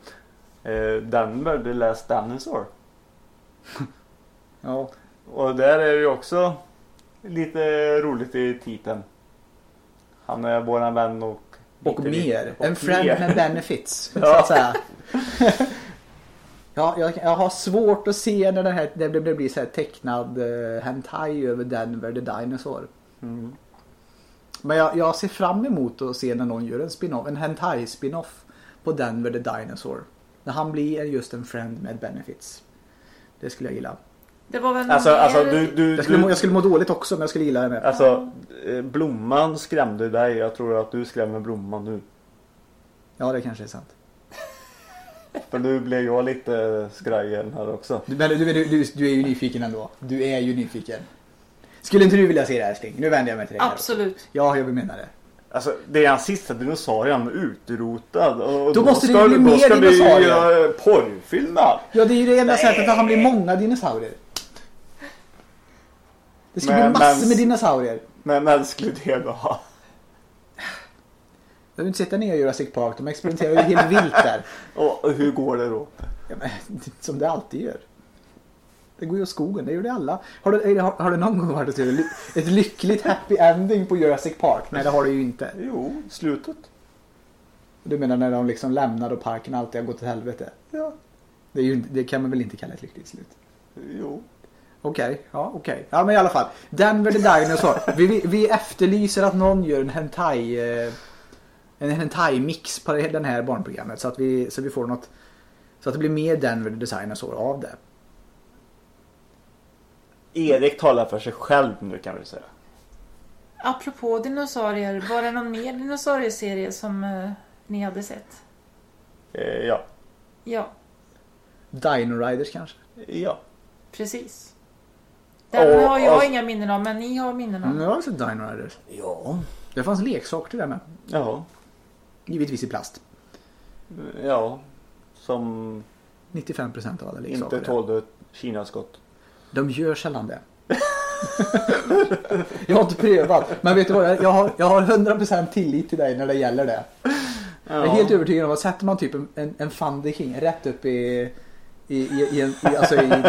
Eh, Denver, The Last Dinosaur. Ja, Och där är det ju också lite roligt i titeln. Han är våran vän och... och mer. och en friend mer. med benefits. [laughs] Så Ja. att säga. [laughs] ja, jag, jag har svårt att se när det, här, det, det blir så här tecknad uh, hentai över Denver the Dinosaur. Mm. Men jag, jag ser fram emot att se när någon gör en spin-off, en hentai spin-off på Denver the Dinosaur. När han blir just en friend med benefits. Det skulle jag gilla. Det var väl Alltså, alltså du, du, Jag skulle, må, du jag skulle må dåligt också men jag skulle gilla det med. Alltså, eh, Blomman skrämde dig. Jag tror att du skrämmer Blomman nu. Ja, det kanske är sant. För nu blev jag lite skrajen här också. Du, men du, du, du, du är ju nyfiken ändå. Du är ju nyfiken. Skulle inte du vilja se det älskling? Nu vänder jag mig till dig. här. Absolut. Ja, jag menar det. Alltså det är hans sista dinosaurien utrotad. Och Då måste det ska ju bli du- mer Då ska vi dinosaurier. göra porrfilmer. Ja, det är ju det enda sättet att han blir många dinosaurier. Det ska Men- bli massor men- med dinosaurier. Med mänskligt DNA. Jag har inte sett den nya Jurassic Park. De experimenterar ju helt vilt där. Och hur går det då? Ja, men, [laughs] som det alltid gör. Det går ju åt skogen, det gör det alla. Har du, har, har du någon gång varit ett- lyckligt happy ending på Jurassic Park? Nej, det har du ju inte. Jo, slutet. Du menar när de liksom lämnar och parken alltid har gått till helvete? Ja. Det, är ju, det kan man väl inte kalla ett lyckligt slut? Jo. Okej, ja okej. Ja men i alla fall. Denver the Dinosaur. Vi, vi, vi efterlyser att någon gör en hentai, eh, en, en thai-mix på den här barnprogrammet så att vi, så vi får något så att det blir mer Denver design och så av det. Erik talar för sig själv nu kan vi säga. Apropå dinosaurier, var det någon mer dinosaurieserie som eh, ni hade sett? Eh, ja. Ja, Dino Riders kanske? Ja. precis. Den Och- har jag och- inga minnen av, men ni har minnen Mm, av. jag har sett Dino Riders. Ja. Det fanns leksaker till det med. Ja. Givetvis i plast. Ja. Som 95% av alla leksaker. inte tålde Kinaskott. De gör sällan det. [laughs] jag har inte prövat. Men vet du vad? Jag- har, jag har 100% tillit till dig när det gäller det. Jag är helt övertygad om att sätter man typ en, en, en rätt upp i i, i, i, en, i, alltså i,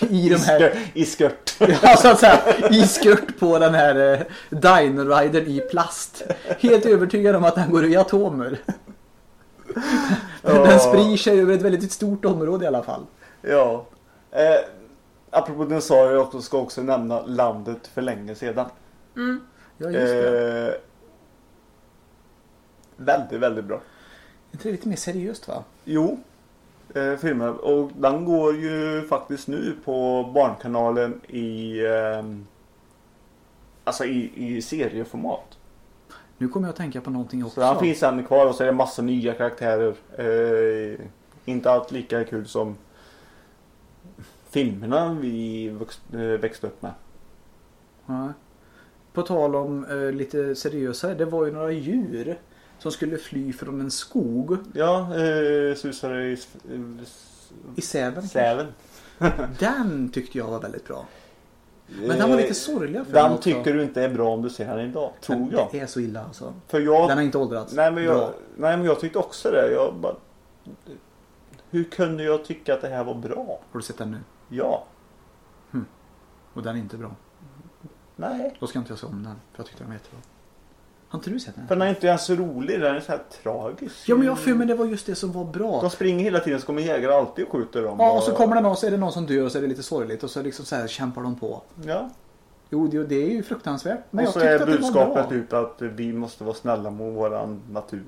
i, i de här I skört. [laughs] Ja, så att säga, i skurt på den här eh, Dino Ridern i plast. Helt övertygad om att den går i atomer. Den Ja. sprider sig över ett väldigt stort område i alla fall. Ja. Eh, apropå dinosaurier också ska också nämna landet för länge sedan. Ja, just det. Eh, väldigt, väldigt bra. Inte det lite mer seriöst va? Jo, eh, filmen. Och den går ju faktiskt nu på Barnkanalen i ehm, Alltså i, i serieformat. Nu kommer jag att tänka på någonting Så också. han finns ännu kvar och så är det massa nya karaktärer. Eh, inte allt lika kul som filmerna vi eh, växte upp med. Ja. På tal om eh, lite seriösare. Det var ju några djur som skulle fly från en skog Ja, eh, susare i eh, i Säven. säven. [laughs] Den tyckte jag var väldigt bra. Men den var lite Eh, sorglig för Den mig också. tycker du inte är bra om du ser den idag, tror jag. Det är så illa alltså. För jag Den har inte åldrats Nej men, jag, bra. nej men jag tyckte också det. Jag bara, hur kunde jag tycka att det här var bra? Har du sett den nu? Ja. Och den är inte bra. Nej. Då ska inte jag se om den. För jag tyckte den var jättebra. Har inte du sett den? För den är inte ens rolig. Den är så här tragisk. Ja men jag för mig det var just det som var bra. De springer hela tiden så kommer jägare alltid och skjuter dem. Ja och så kommer det någon så är det någon som dör och så är det lite sorgligt och så liksom så här kämpar de på. Ja. Jo det, det är ju fruktansvärt. Men och så är budskapet ut att vi måste vara snälla mot våran natur.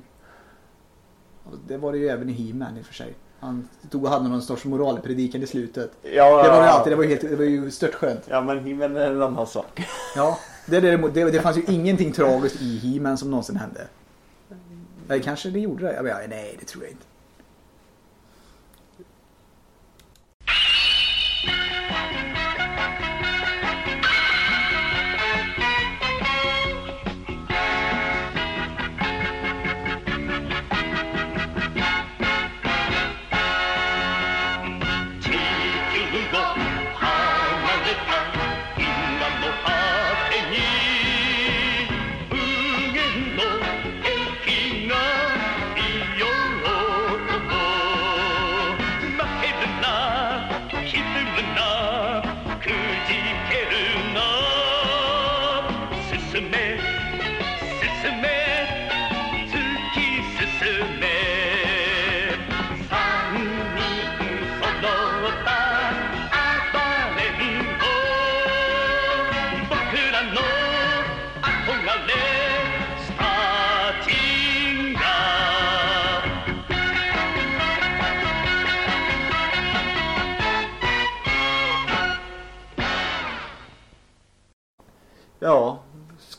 Det var det ju även i He-Man i och för sig. Han tog och hade någon sorts moralpredikan i slutet. Ja, Det var ju alltid, det var helt, det var ju störtskönt. Ja men himlen är en annan sak. Ja, [laughs] det, däremot, det, det fanns ju ingenting tragiskt i He-Man som någonsin hände. Eller kanske det gjorde det. Jag bara, nej, det tror jag inte.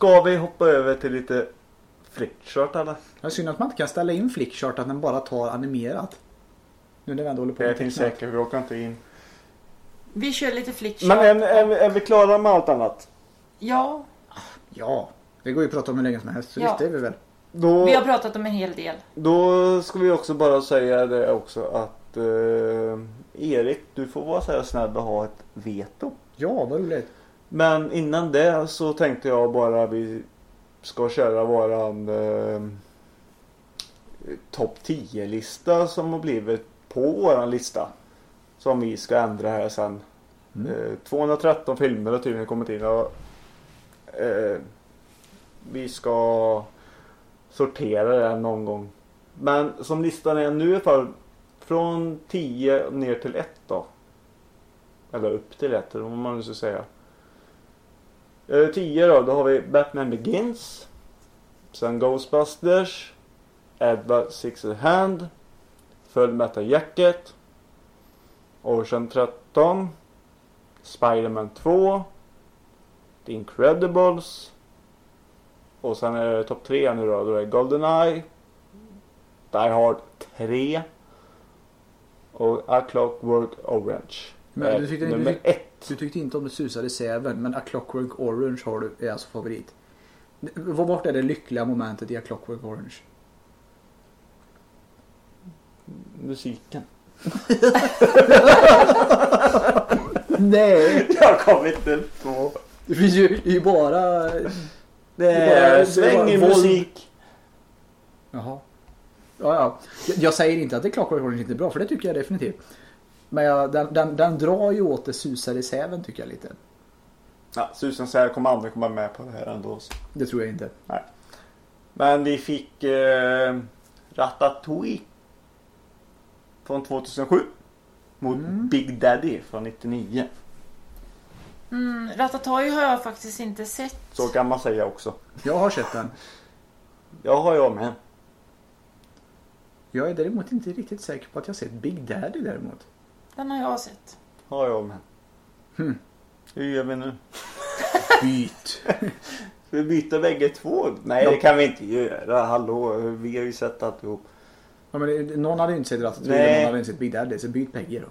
Ska vi hoppa över till lite flickchart eller? Det är synd att man inte kan ställa in flickchart att den bara tar animerat. Nu när vi ändå håller på Det med finns tecknat. säkert, vi åker inte in. Vi kör lite flickchart. Men är, är, är vi klara med allt annat? Ja, Ja, det går ju att prata om hur länge som helst. Så Ja. visst, det är vi väl. Då, vi har pratat om en hel del. då ska vi också bara säga det också att eh, Erik, du får vara så här snäll och ha ett veto. Ja, vad roligt. Men innan det så tänkte jag bara vi ska köra våran eh, topp 10-lista som har blivit på våran lista. Som vi ska ändra här sen. Eh, 213 filmer har tydligen kommit in och eh, vi ska sortera den någon gång. Men som listan är nu i alla fall från 10 ner till 1 då. Eller upp till 1 eller vad man nu ska säga. 10 då, då har vi Batman Begins. Sen Ghostbusters. Edward Sixth Hand. Full Metal Jacket. Ocean 13. Spider-Man 2. The Incredibles. Och sen är det topp 3 nu då. Då är det Goldeneye. Die Hard 3. Och A Clockwork Orange. Men är du tyckte- du nummer tyck- ett. Du tyckte inte om det susade säven, men A Clockwork Orange har du, är alltså favorit. Vad bort är det lyckliga momentet i A Clockwork Orange? Musiken. [laughs] Nej! [laughs] Jag kommer inte på. Det finns ju, det är ju bara... Det är svängig musik. Jaha. Ja, ja. Jag, jag säger inte att det Clockwork Orange inte är bra, för det tycker jag definitivt. Men jag, den, den, den drar ju åt det susar i säven tycker jag lite. Ja, Susan säger kommer aldrig komma med på det här ändå. så. Det tror jag inte. Men vi fick eh, Ratatouille. Från 2007. Mot Mm. Big Daddy från 99. Mm, Ratatouille har jag faktiskt inte sett. Så kan man säga också. Jag har sett den. Jag har jag med. Jag är däremot inte riktigt säker på att jag sett Big Daddy däremot. Den har jag sett. Har jag med. Hmm. Hur gör vi nu? Byt! [laughs] Ska vi byta bägge två? Nej Ja. det kan vi inte göra. Hallå, vi har ju sett alltihop. Ja, men det- någon hade ju inte sett Ratatouille, Nej. någon hade inte sett Big Daddy, så byt bägge då.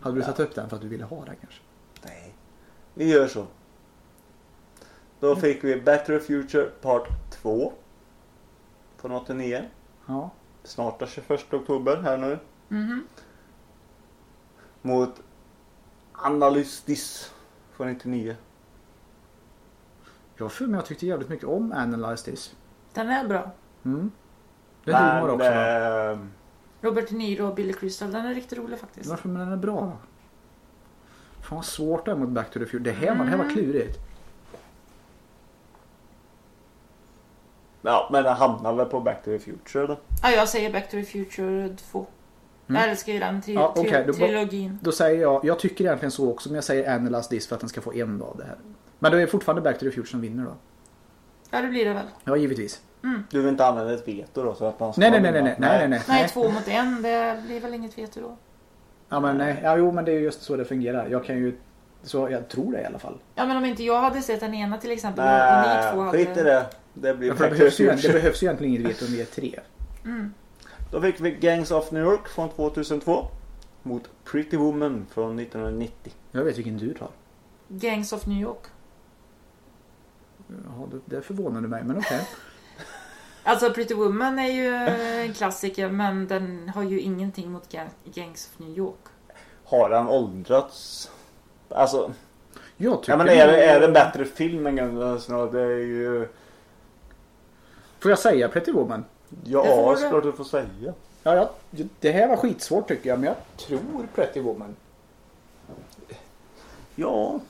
Hade du satt upp den för att du ville ha den kanske? Nej. Vi gör så. Då fick vi the Future Part 2. Från 89. Ja. Snart den 21 oktober här nu. Mhm. Mot Analystis från 99. Jag för mig jag tyckte jävligt mycket om Analyze This. Den är bra. Mm. Det är humor också eh, Robert De Niro och Billy Crystal. Den är riktigt rolig faktiskt. Varför men den är bra? Fan vad svårt det är mot Back to the Future. Det här, var- det här var klurigt. ja, men den hamnar väl på Back to the Future då. Ja, jag säger Back to the Future 2. Jag älskar ju den tri- Mm. Ja, okej, tri- då- trilogin. Då säger jag, jag tycker egentligen så också men jag säger Analyze This för att den ska få en av det här. Men det är fortfarande Back to the Future som vinner då. Ja, det blir det väl. Ja givetvis. Du vill inte använda ett veto då? Så att man ska Nej nej nej nej vinna? nej nej nej. Nej, två mot en. Det blir väl inget veto då. Ja men nej, ja, jo men det är ju just så det fungerar. Jag kan ju, så jag tror det i alla fall. Ja, men om inte jag hade sett den ena till exempel och ni två Nej, hade... skit i det. Det blir Ja, det, behövs ju, det behövs ju egentligen inget veto om vi är tre. Då fick vi Gangs of New York från 2002. Mot Pretty Woman från 1990. Jag vet vilken du tar. Gangs of New York. Ja, det, det förvånade mig men okej. [laughs] [laughs] Alltså Pretty Woman är ju en klassiker men den har ju ingenting mot Gang- Gangs of New York. Har han åldrats? Alltså, Jag tycker ja, men är det, är det en bättre film än Gangs of New York? Det är ju... Får jag säga Pretty Woman? Det Ja, du. såklart du får säga. Ja, ja, det här var skitsvårt tycker jag men jag tror Pretty Woman. Ja,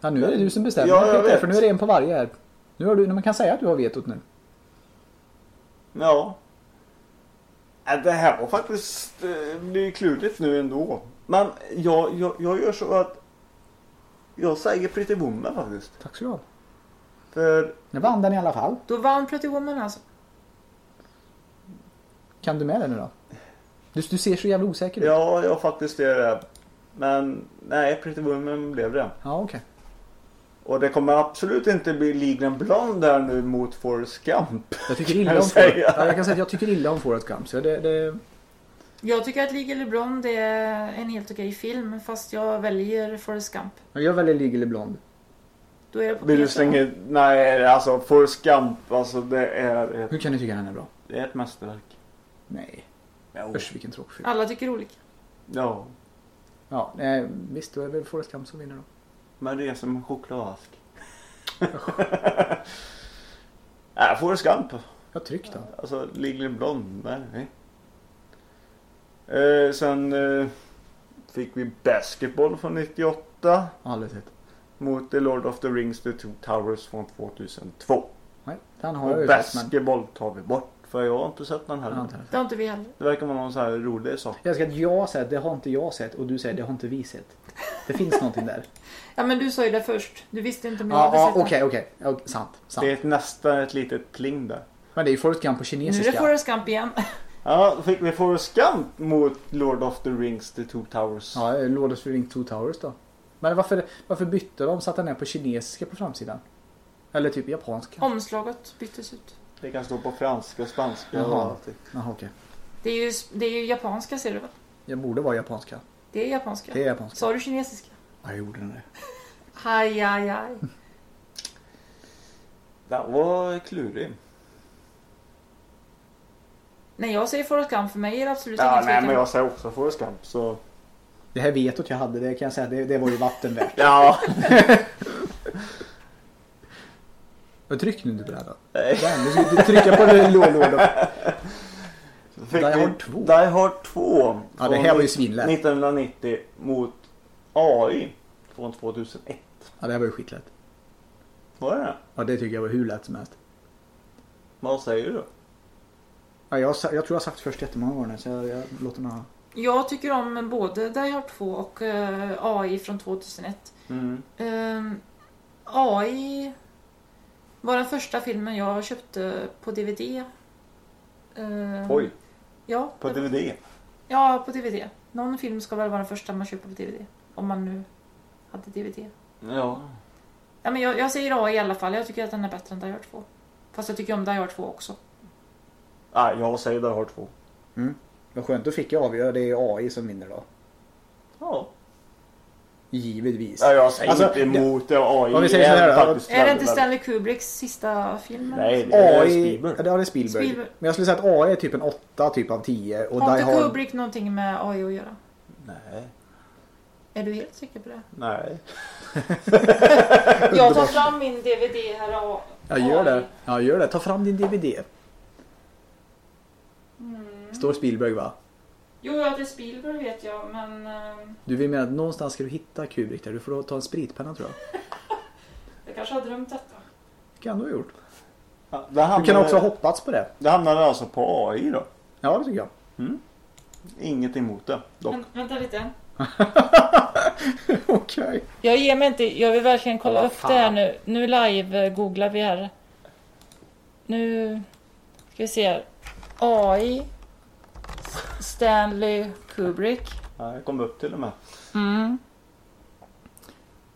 Ja, nu är det du som bestämmer. Ja, jag vet. för nu är det en på varje här. Nu har du, man kan säga att du har vetot nu. ja. Äh, Det här var faktiskt... eh, Det är klurigt nu ändå. Men jag, jag, jag gör så att... Jag säger Pretty Woman faktiskt. Tack så du ha. För Nu vann den i alla fall. Då vann Pretty Woman alltså. Kan du med den nu då? Du, du ser så jävla osäker ut. ja, jag faktiskt gör det. Men nej, Pretty Woman blev det. Ja, okej. Och det kommer absolut inte bli Legland Blonde där nu mot Forrest Gump. Jag tycker Kan illa jag om Forrest säga. ja, Jag kan säga att jag tycker illa om Forrest Gump. Så det, det, Jag tycker att Legally Blonde är en helt okej film fast jag väljer Forrest Gump. jag väljer Legally Blonde. Då är det på Vill du Peter. slänga... Nej, alltså Forrest Gump, alltså det är ett, Hur kan du tycka den är bra? det är ett mästerverk. Nej. Jo. Usch vilken tråkig film. Alla tycker olika. Ja, Ja, nej, visst då är det väl Forrest Gump som vinner då. men det är som en chokladask. Nej, [laughs] Forrest Gump. Jag tryck då. Alltså Legally Blonde, nej. Eh, sen eh, fick vi Basketball från 98 Aldrig sett. Mot The Lord of the Rings The Two Towers från 2002. Nej, den har jag Och ju sett men... tar vi bort För jag har inte sett den Jag heller. det. Har inte vi heller. Det verkar vara någon så här rolig sak. Jag älskar att jag har sett, det har inte jag sett och du säger det har inte vi sett. Det finns någonting där. [laughs] Ja men du sa ju det först. Du visste inte om jag Ja, hade ja, sett den. okej, okej. Ja, Sant, sant. Det är ett nästa ett litet pling där. Men det är ju Forrest Gump på Nu är kinesiska. det Forrest Gump igen. [laughs] Ja, fick vi Forrest Gump mot Lord of the Rings, The Two Towers. Ja, Lord of the Rings Two Towers då. Men varför, varför bytte de? Satte den här på kinesiska på framsidan? Eller typ japanska? Omslaget byttes ut. Det kan stå på franska, spanska och Jaha. allt. Jaha, okej. Det är ju, det är ju japanska ser du väl? Jag borde vara japanska. Det är japanska. Det är japanska. Sa du kinesiska? Ja, jag gjorde det. Aj, aj, aj. [laughs] Den var klurig. När jag säger Forrest Gump för mig är det absolut Ja, ingen nej tvekan. men jag säger också Forrest Gump så... Det här vetot jag hade, det kan jag säga, det, det var ju vatten värt. [laughs] Ja. Men tryck nu inte på det här då. Nej. Där, ska du trycka på det fick Die Hard 2. Die Hard 2. Ja, det här var ju svinlätt. 1990 mot AI från 2001. Ja, det här var ju skitlätt. Var det? Ja, det tycker jag var hur lätt som helst. Vad säger du? Ja, jag, jag tror jag har sagt först jättemånga gånger så jag, jag låter mig ha. Jag tycker om både Die Hard 2 och eh, AI från 2001. Mm. Ehm, AI var den första filmen jag köpte på DVD. Ehm, Oj, Ja, på DVD. Ja, på DVD. Någon film ska väl vara den första man köper på DVD. Om man nu hade DVD. Ja. Ja, men jag, jag säger AI i alla fall. Jag tycker att den är bättre än Die Hard 2. Fast jag tycker om Die Hard 2 också. Nej, jag säger Die Hard 2. Vad skönt, då fick jag avgöra. Det är AI som vinner då. Ja. Givetvis. ja jag säger Alltså, inte emot det. AI Om vi säger så här då. faktiskt Är det inte Stanley Kubricks sista film? Nej, det är AI, Spielberg. ja, det är Spielberg. Spielberg. Men jag skulle säga att AI är typ en 8 typ av 10 och Har inte Hard... Kubrick någonting med AI att göra? Nej. Är du helt säker på det? Nej. [laughs] Jag tar [laughs] fram min DVD här. A- Ja, gör det. Ja, gör det. Ta fram din DVD. Mm. Står Spielberg va? Jo, ja, det är Spielberg vet jag, men eh, Du vill mena att någonstans ska du hitta Kubrick där. Du får ta en spritpenna tror jag. [laughs] jag kanske har drömt detta. Det kan du ha gjort. Ja, det Du kan hamnade- också ha hoppats på det. Det hamnade alltså på AI då. Ja, det tycker jag. Inget emot det dock. Men, vänta lite. [laughs] Okej. Jag ger mig inte. Jag vill verkligen kolla vad upp det här fan. nu. Nu live-googlar vi här. Nu ska vi se. här. AI. Stanley Kubrick. Ja, jag kom upp till och med. Mm.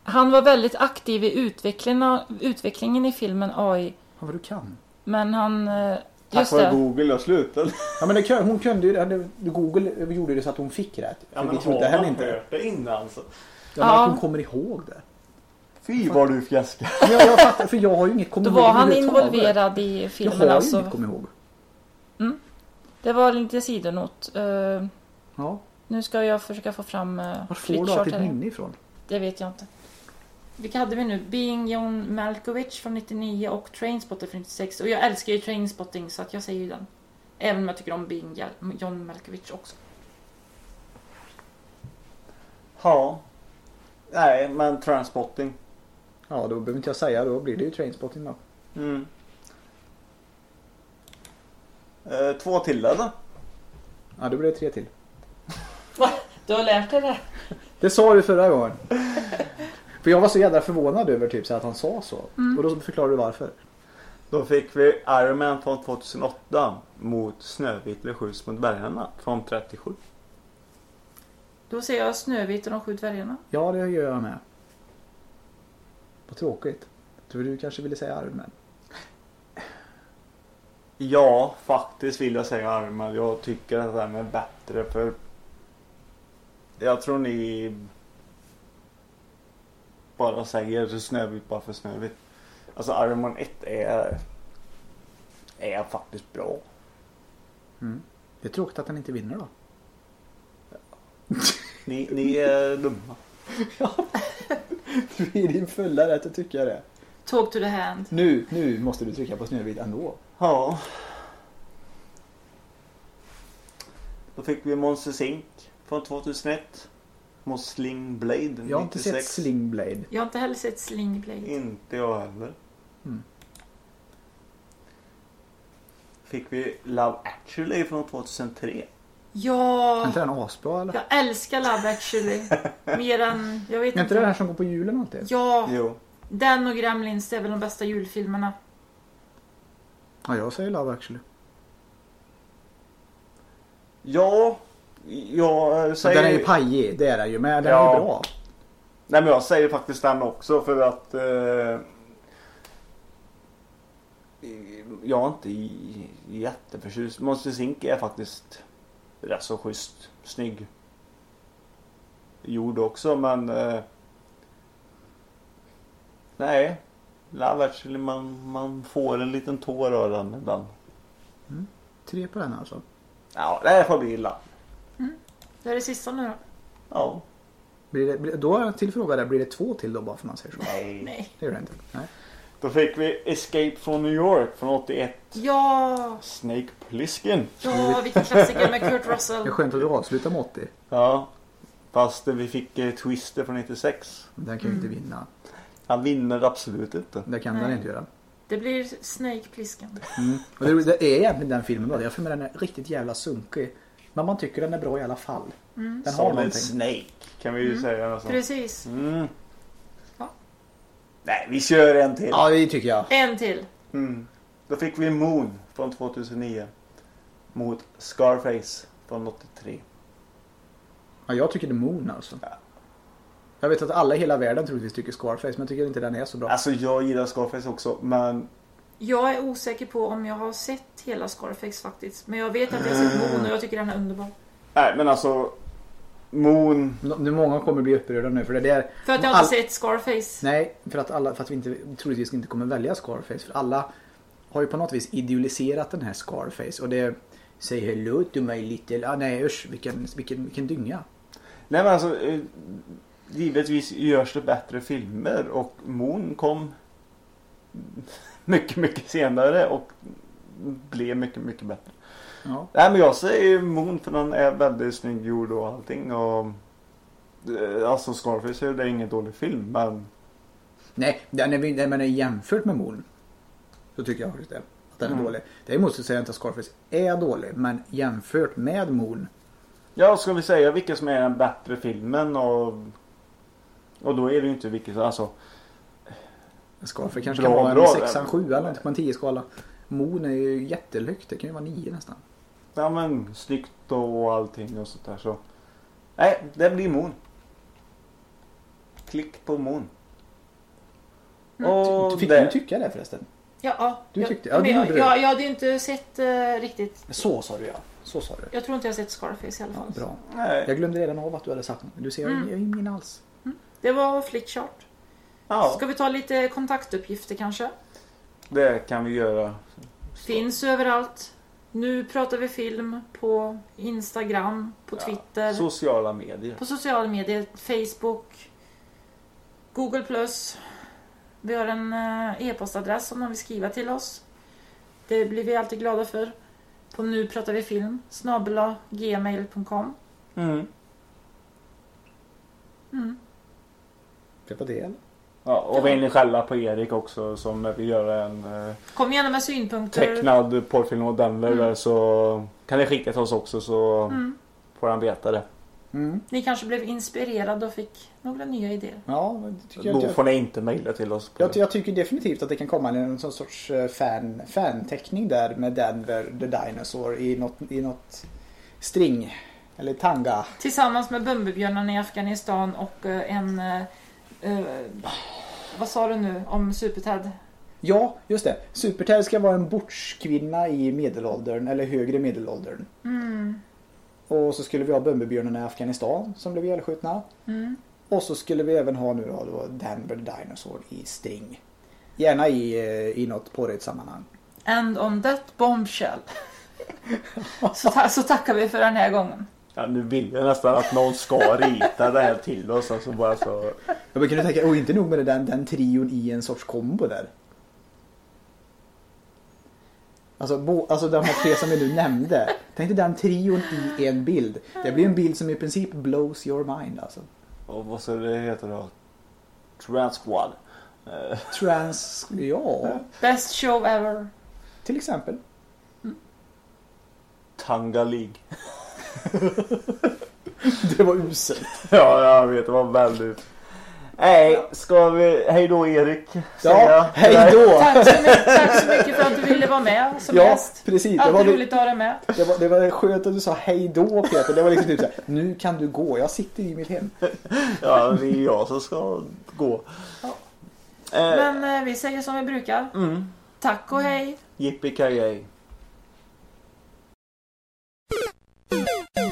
Han var väldigt aktiv i utvecklingen, utvecklingen i filmen AI. Ja, vad du kan. Men han... eh, Tack vare. Google jag slutade. Ja, men det, hon kunde ju. Google gjorde det så att hon fick rätt. Ja, För men vi trodde har man inte. hört det innan så. Ja, men Ja. att hon kommer ihåg det. Fy vad du fjäskar. Men jag, jag fattar, för jag har ju inget Då kommer var han involverad i Jag filmen har ju alltså. inget kommer ihåg. Det var lite sidonot. Eh, Ja. nu ska jag försöka få fram uh, Var får du allt ditt minne ifrån? Det vet jag inte. Vilka hade vi nu? Being John Malkovich från 99 och Trainspotting från 96. Och jag älskar ju Trainspotting så att jag säger ju den. Även om jag tycker om Being John Malkovich också. Ja. Nej, men transpotting. Ja, då behöver inte jag säga. Då blir det ju Trainspotting då. Mm. Eh, två till eller? Ja, då blir det tre till. Du har lärt dig det? Det sa du förra gången. För jag var så jävla förvånad över typ så att han sa så. Och då förklarar du varför. Då fick vi Iron Man från 2008 mot Snövit eller Skjuts mot bergarna från 37. Då säger jag Snövit och de sju dvärgarna. Ja, det gör jag med. Vad tråkigt. Tror du kanske ville säga Iron Man? Ja, faktiskt vill jag säga Man. Jag tycker att den är bättre för jag tror ni bara säger Snövit bara för Snövit. Alltså Iron Man 1 är är faktiskt bra. Det är tråkigt att han inte vinner då. [laughs] Ni, ni är dumma. Du är i din fulla rätt att tycka det. Talk to the hand. Nu, nu måste du trycka på Snövit ändå. Ja. Då fick vi Monsters Inc. från 2001. Mot Sling Blade Jag har inte 96. sett Sling Blade. Jag har inte heller sett Sling Blade. Inte jag heller. Mm. fick vi Love actually från 2003. Ja! Är inte den asbra eller? Jag älskar Love actually. Mer än... Jag vet Är inte det den här inte. som går på julen alltid? Ja! Jo. Den och Gremlins det är väl de bästa julfilmerna. Ja, jag säger Love actually. Ja, jag säger... Den är ju pajig, det är den ju. Men den är Ja. ju bra. Nej men jag säger faktiskt den också för att eh, jag är inte jätteförtjust. Monster Inc är faktiskt rätt så schysst. Snygg. Gjord också men eh, Nej. Love actually man, man får en liten tår av den ibland. Tre på den alltså. Ja det får bli illa. Det är det sista nu då. Ja. Blir det, blir, då har jag till fråga där, blir det två till då bara för man säger så? Nej. Nej. Det gör det inte. Nej. Då fick vi Escape from New York från 81. Ja! Snake Plissken. Ja, vilken klassiker med Kurt Det är Russell. skönt att du avslutar med 80. Ja. Fast vi fick eh, Twister från 96. Den kan ju inte vinna. Han vinner absolut inte. Det kan den Nej. inte göra. Det blir Snake Plissken. Och det, det är egentligen den filmen bra. Jag mig den är riktigt jävla sunkig. Men man tycker den är bra i alla fall. Den har Solid någonting. Snake kan vi ju säga. Alltså. Precis. Mm. Ja. Nej, vi kör en till. Ja, det tycker jag. En till. Mm. Då fick vi Moon från 2009. Mot Scarface från 83. Ja, jag tycker det är Moon alltså. Ja. Jag vet att alla i hela världen troligtvis tycker Scarface, men jag tycker inte den är så bra. Alltså jag gillar Scarface också men Jag är osäker på om jag har sett hela Scarface faktiskt. Men jag vet att jag har sett Moon och jag tycker den är underbar. Nej men alltså Moon Nu många kommer bli upprörda nu för det där. För att jag All- inte sett Scarface. Nej, för att alla, för att vi inte, troligtvis inte kommer välja Scarface. För alla har ju på något vis idealiserat den här Scarface. Och det säger hello to my little... Ah, nej usch, vilken, vilken, vilken dynga. Nej men alltså eh, Givetvis görs det bättre filmer och Moon kom mycket mycket senare och blev mycket mycket bättre. Ja. Nej men jag säger Moon för den är väldigt snygg gjord och allting och eh, Alltså Scarface är det ingen dålig film men Nej, den är, nej, men jämfört med Moon så tycker jag faktiskt det. Att den är Mm. dålig. Däremot så säger jag inte att Scarface är dålig. Men jämfört med Moon. Ja ska vi säga vilken som är den bättre filmen och Och då är det ju inte vilket alltså Scarface kanske Bra, kan vara en bra. 6 7 eller någonting på en 10 skala. Moon är ju jättehögt. Det kan ju vara 9 nästan. Ja men snyggt och allting och sånt där så Nej det blir Moon Klick på Moon Och Fick det- du tycka det förresten? Ja, ja. Du jag, tyckte- ja, jag, du. jag, jag hade ju inte sett eh, riktigt. Så sa du ja. Så sa du. Jag tror inte jag har sett Scarface i alla Ja, fall. bra. Nej. Jag glömde redan av att du hade sagt något. Du ser, jag har ingen alls. Det var flickchart. Ja Ska vi ta lite kontaktuppgifter kanske? det kan vi göra Finns överallt. Nu pratar vi film på Instagram, på Twitter, Sociala medier på sociala medier, Facebook, Google+. Vi har en eh, e-postadress om någon vill skriva till oss. Det blir vi alltid glada för. På nu pratar vi film, snabel-a gmail.com. mm. Det var det? Ja och vill ni skälla på Erik också som vill göra en eh, Kom gärna med synpunkter. tecknad porrfilm av Denver Mm. där så kan ni skicka till oss också så Mm. får han veta det. Mm. Ni kanske blev inspirerade och fick några nya idéer. Ja, tycker Då jag, får ni inte mejla till oss. På jag, jag tycker definitivt att det kan komma en sån sorts eh, fan, fanteckning där med Denver the Dinosaur i något, i något string. Eller tanga. Tillsammans med Bumbibjörnarna i Afghanistan och eh, en... eh, vad sa du nu om Super-Ted? Ja, just det. Super-Ted ska vara en bortskvinna i medelåldern eller högre medelåldern. Mm. Och så skulle vi ha Bumbibjörnarna i Afghanistan som blev ihjälskjutna. Mm. Och så skulle vi även ha nu då, Denver Dinosaur i string. Gärna i, eh, i något porrigt sammanhang. And on that bombshell. [laughs] så, ta- så tackar vi för den här gången. Ja, nu vill jag nästan att någon ska rita det här till oss. Alltså bara så. Jag brukar tänka, och inte nog med det, den, den trion i en sorts kombo där. Alltså, bo, alltså de här tre som vi nu nämnde. Tänk dig den trion i en bild. Det blir en bild som i princip blows your mind alltså. Och vad så det heter då? Transquad. Trans, ja, Best show ever. till exempel. Tanga League. [laughs] Det var uselt. Ja, jag vet. Det var väldigt... Nej, ska vi... Hej då Erik. Ja, hej då! Tack så, mycket, tack så mycket för att du ville vara med som Ja, gäst. precis. Det Alltid var, det, roligt att ha dig med. det, var, det var skönt att du sa hej då Peter. Det var liksom typ såhär, nu kan du gå. Jag sitter i mitt hem. [laughs] Ja, det är jag som ska gå. Ja. Eh, Men eh, vi säger som vi brukar. mm. Tack och hej. Yippee Thank you.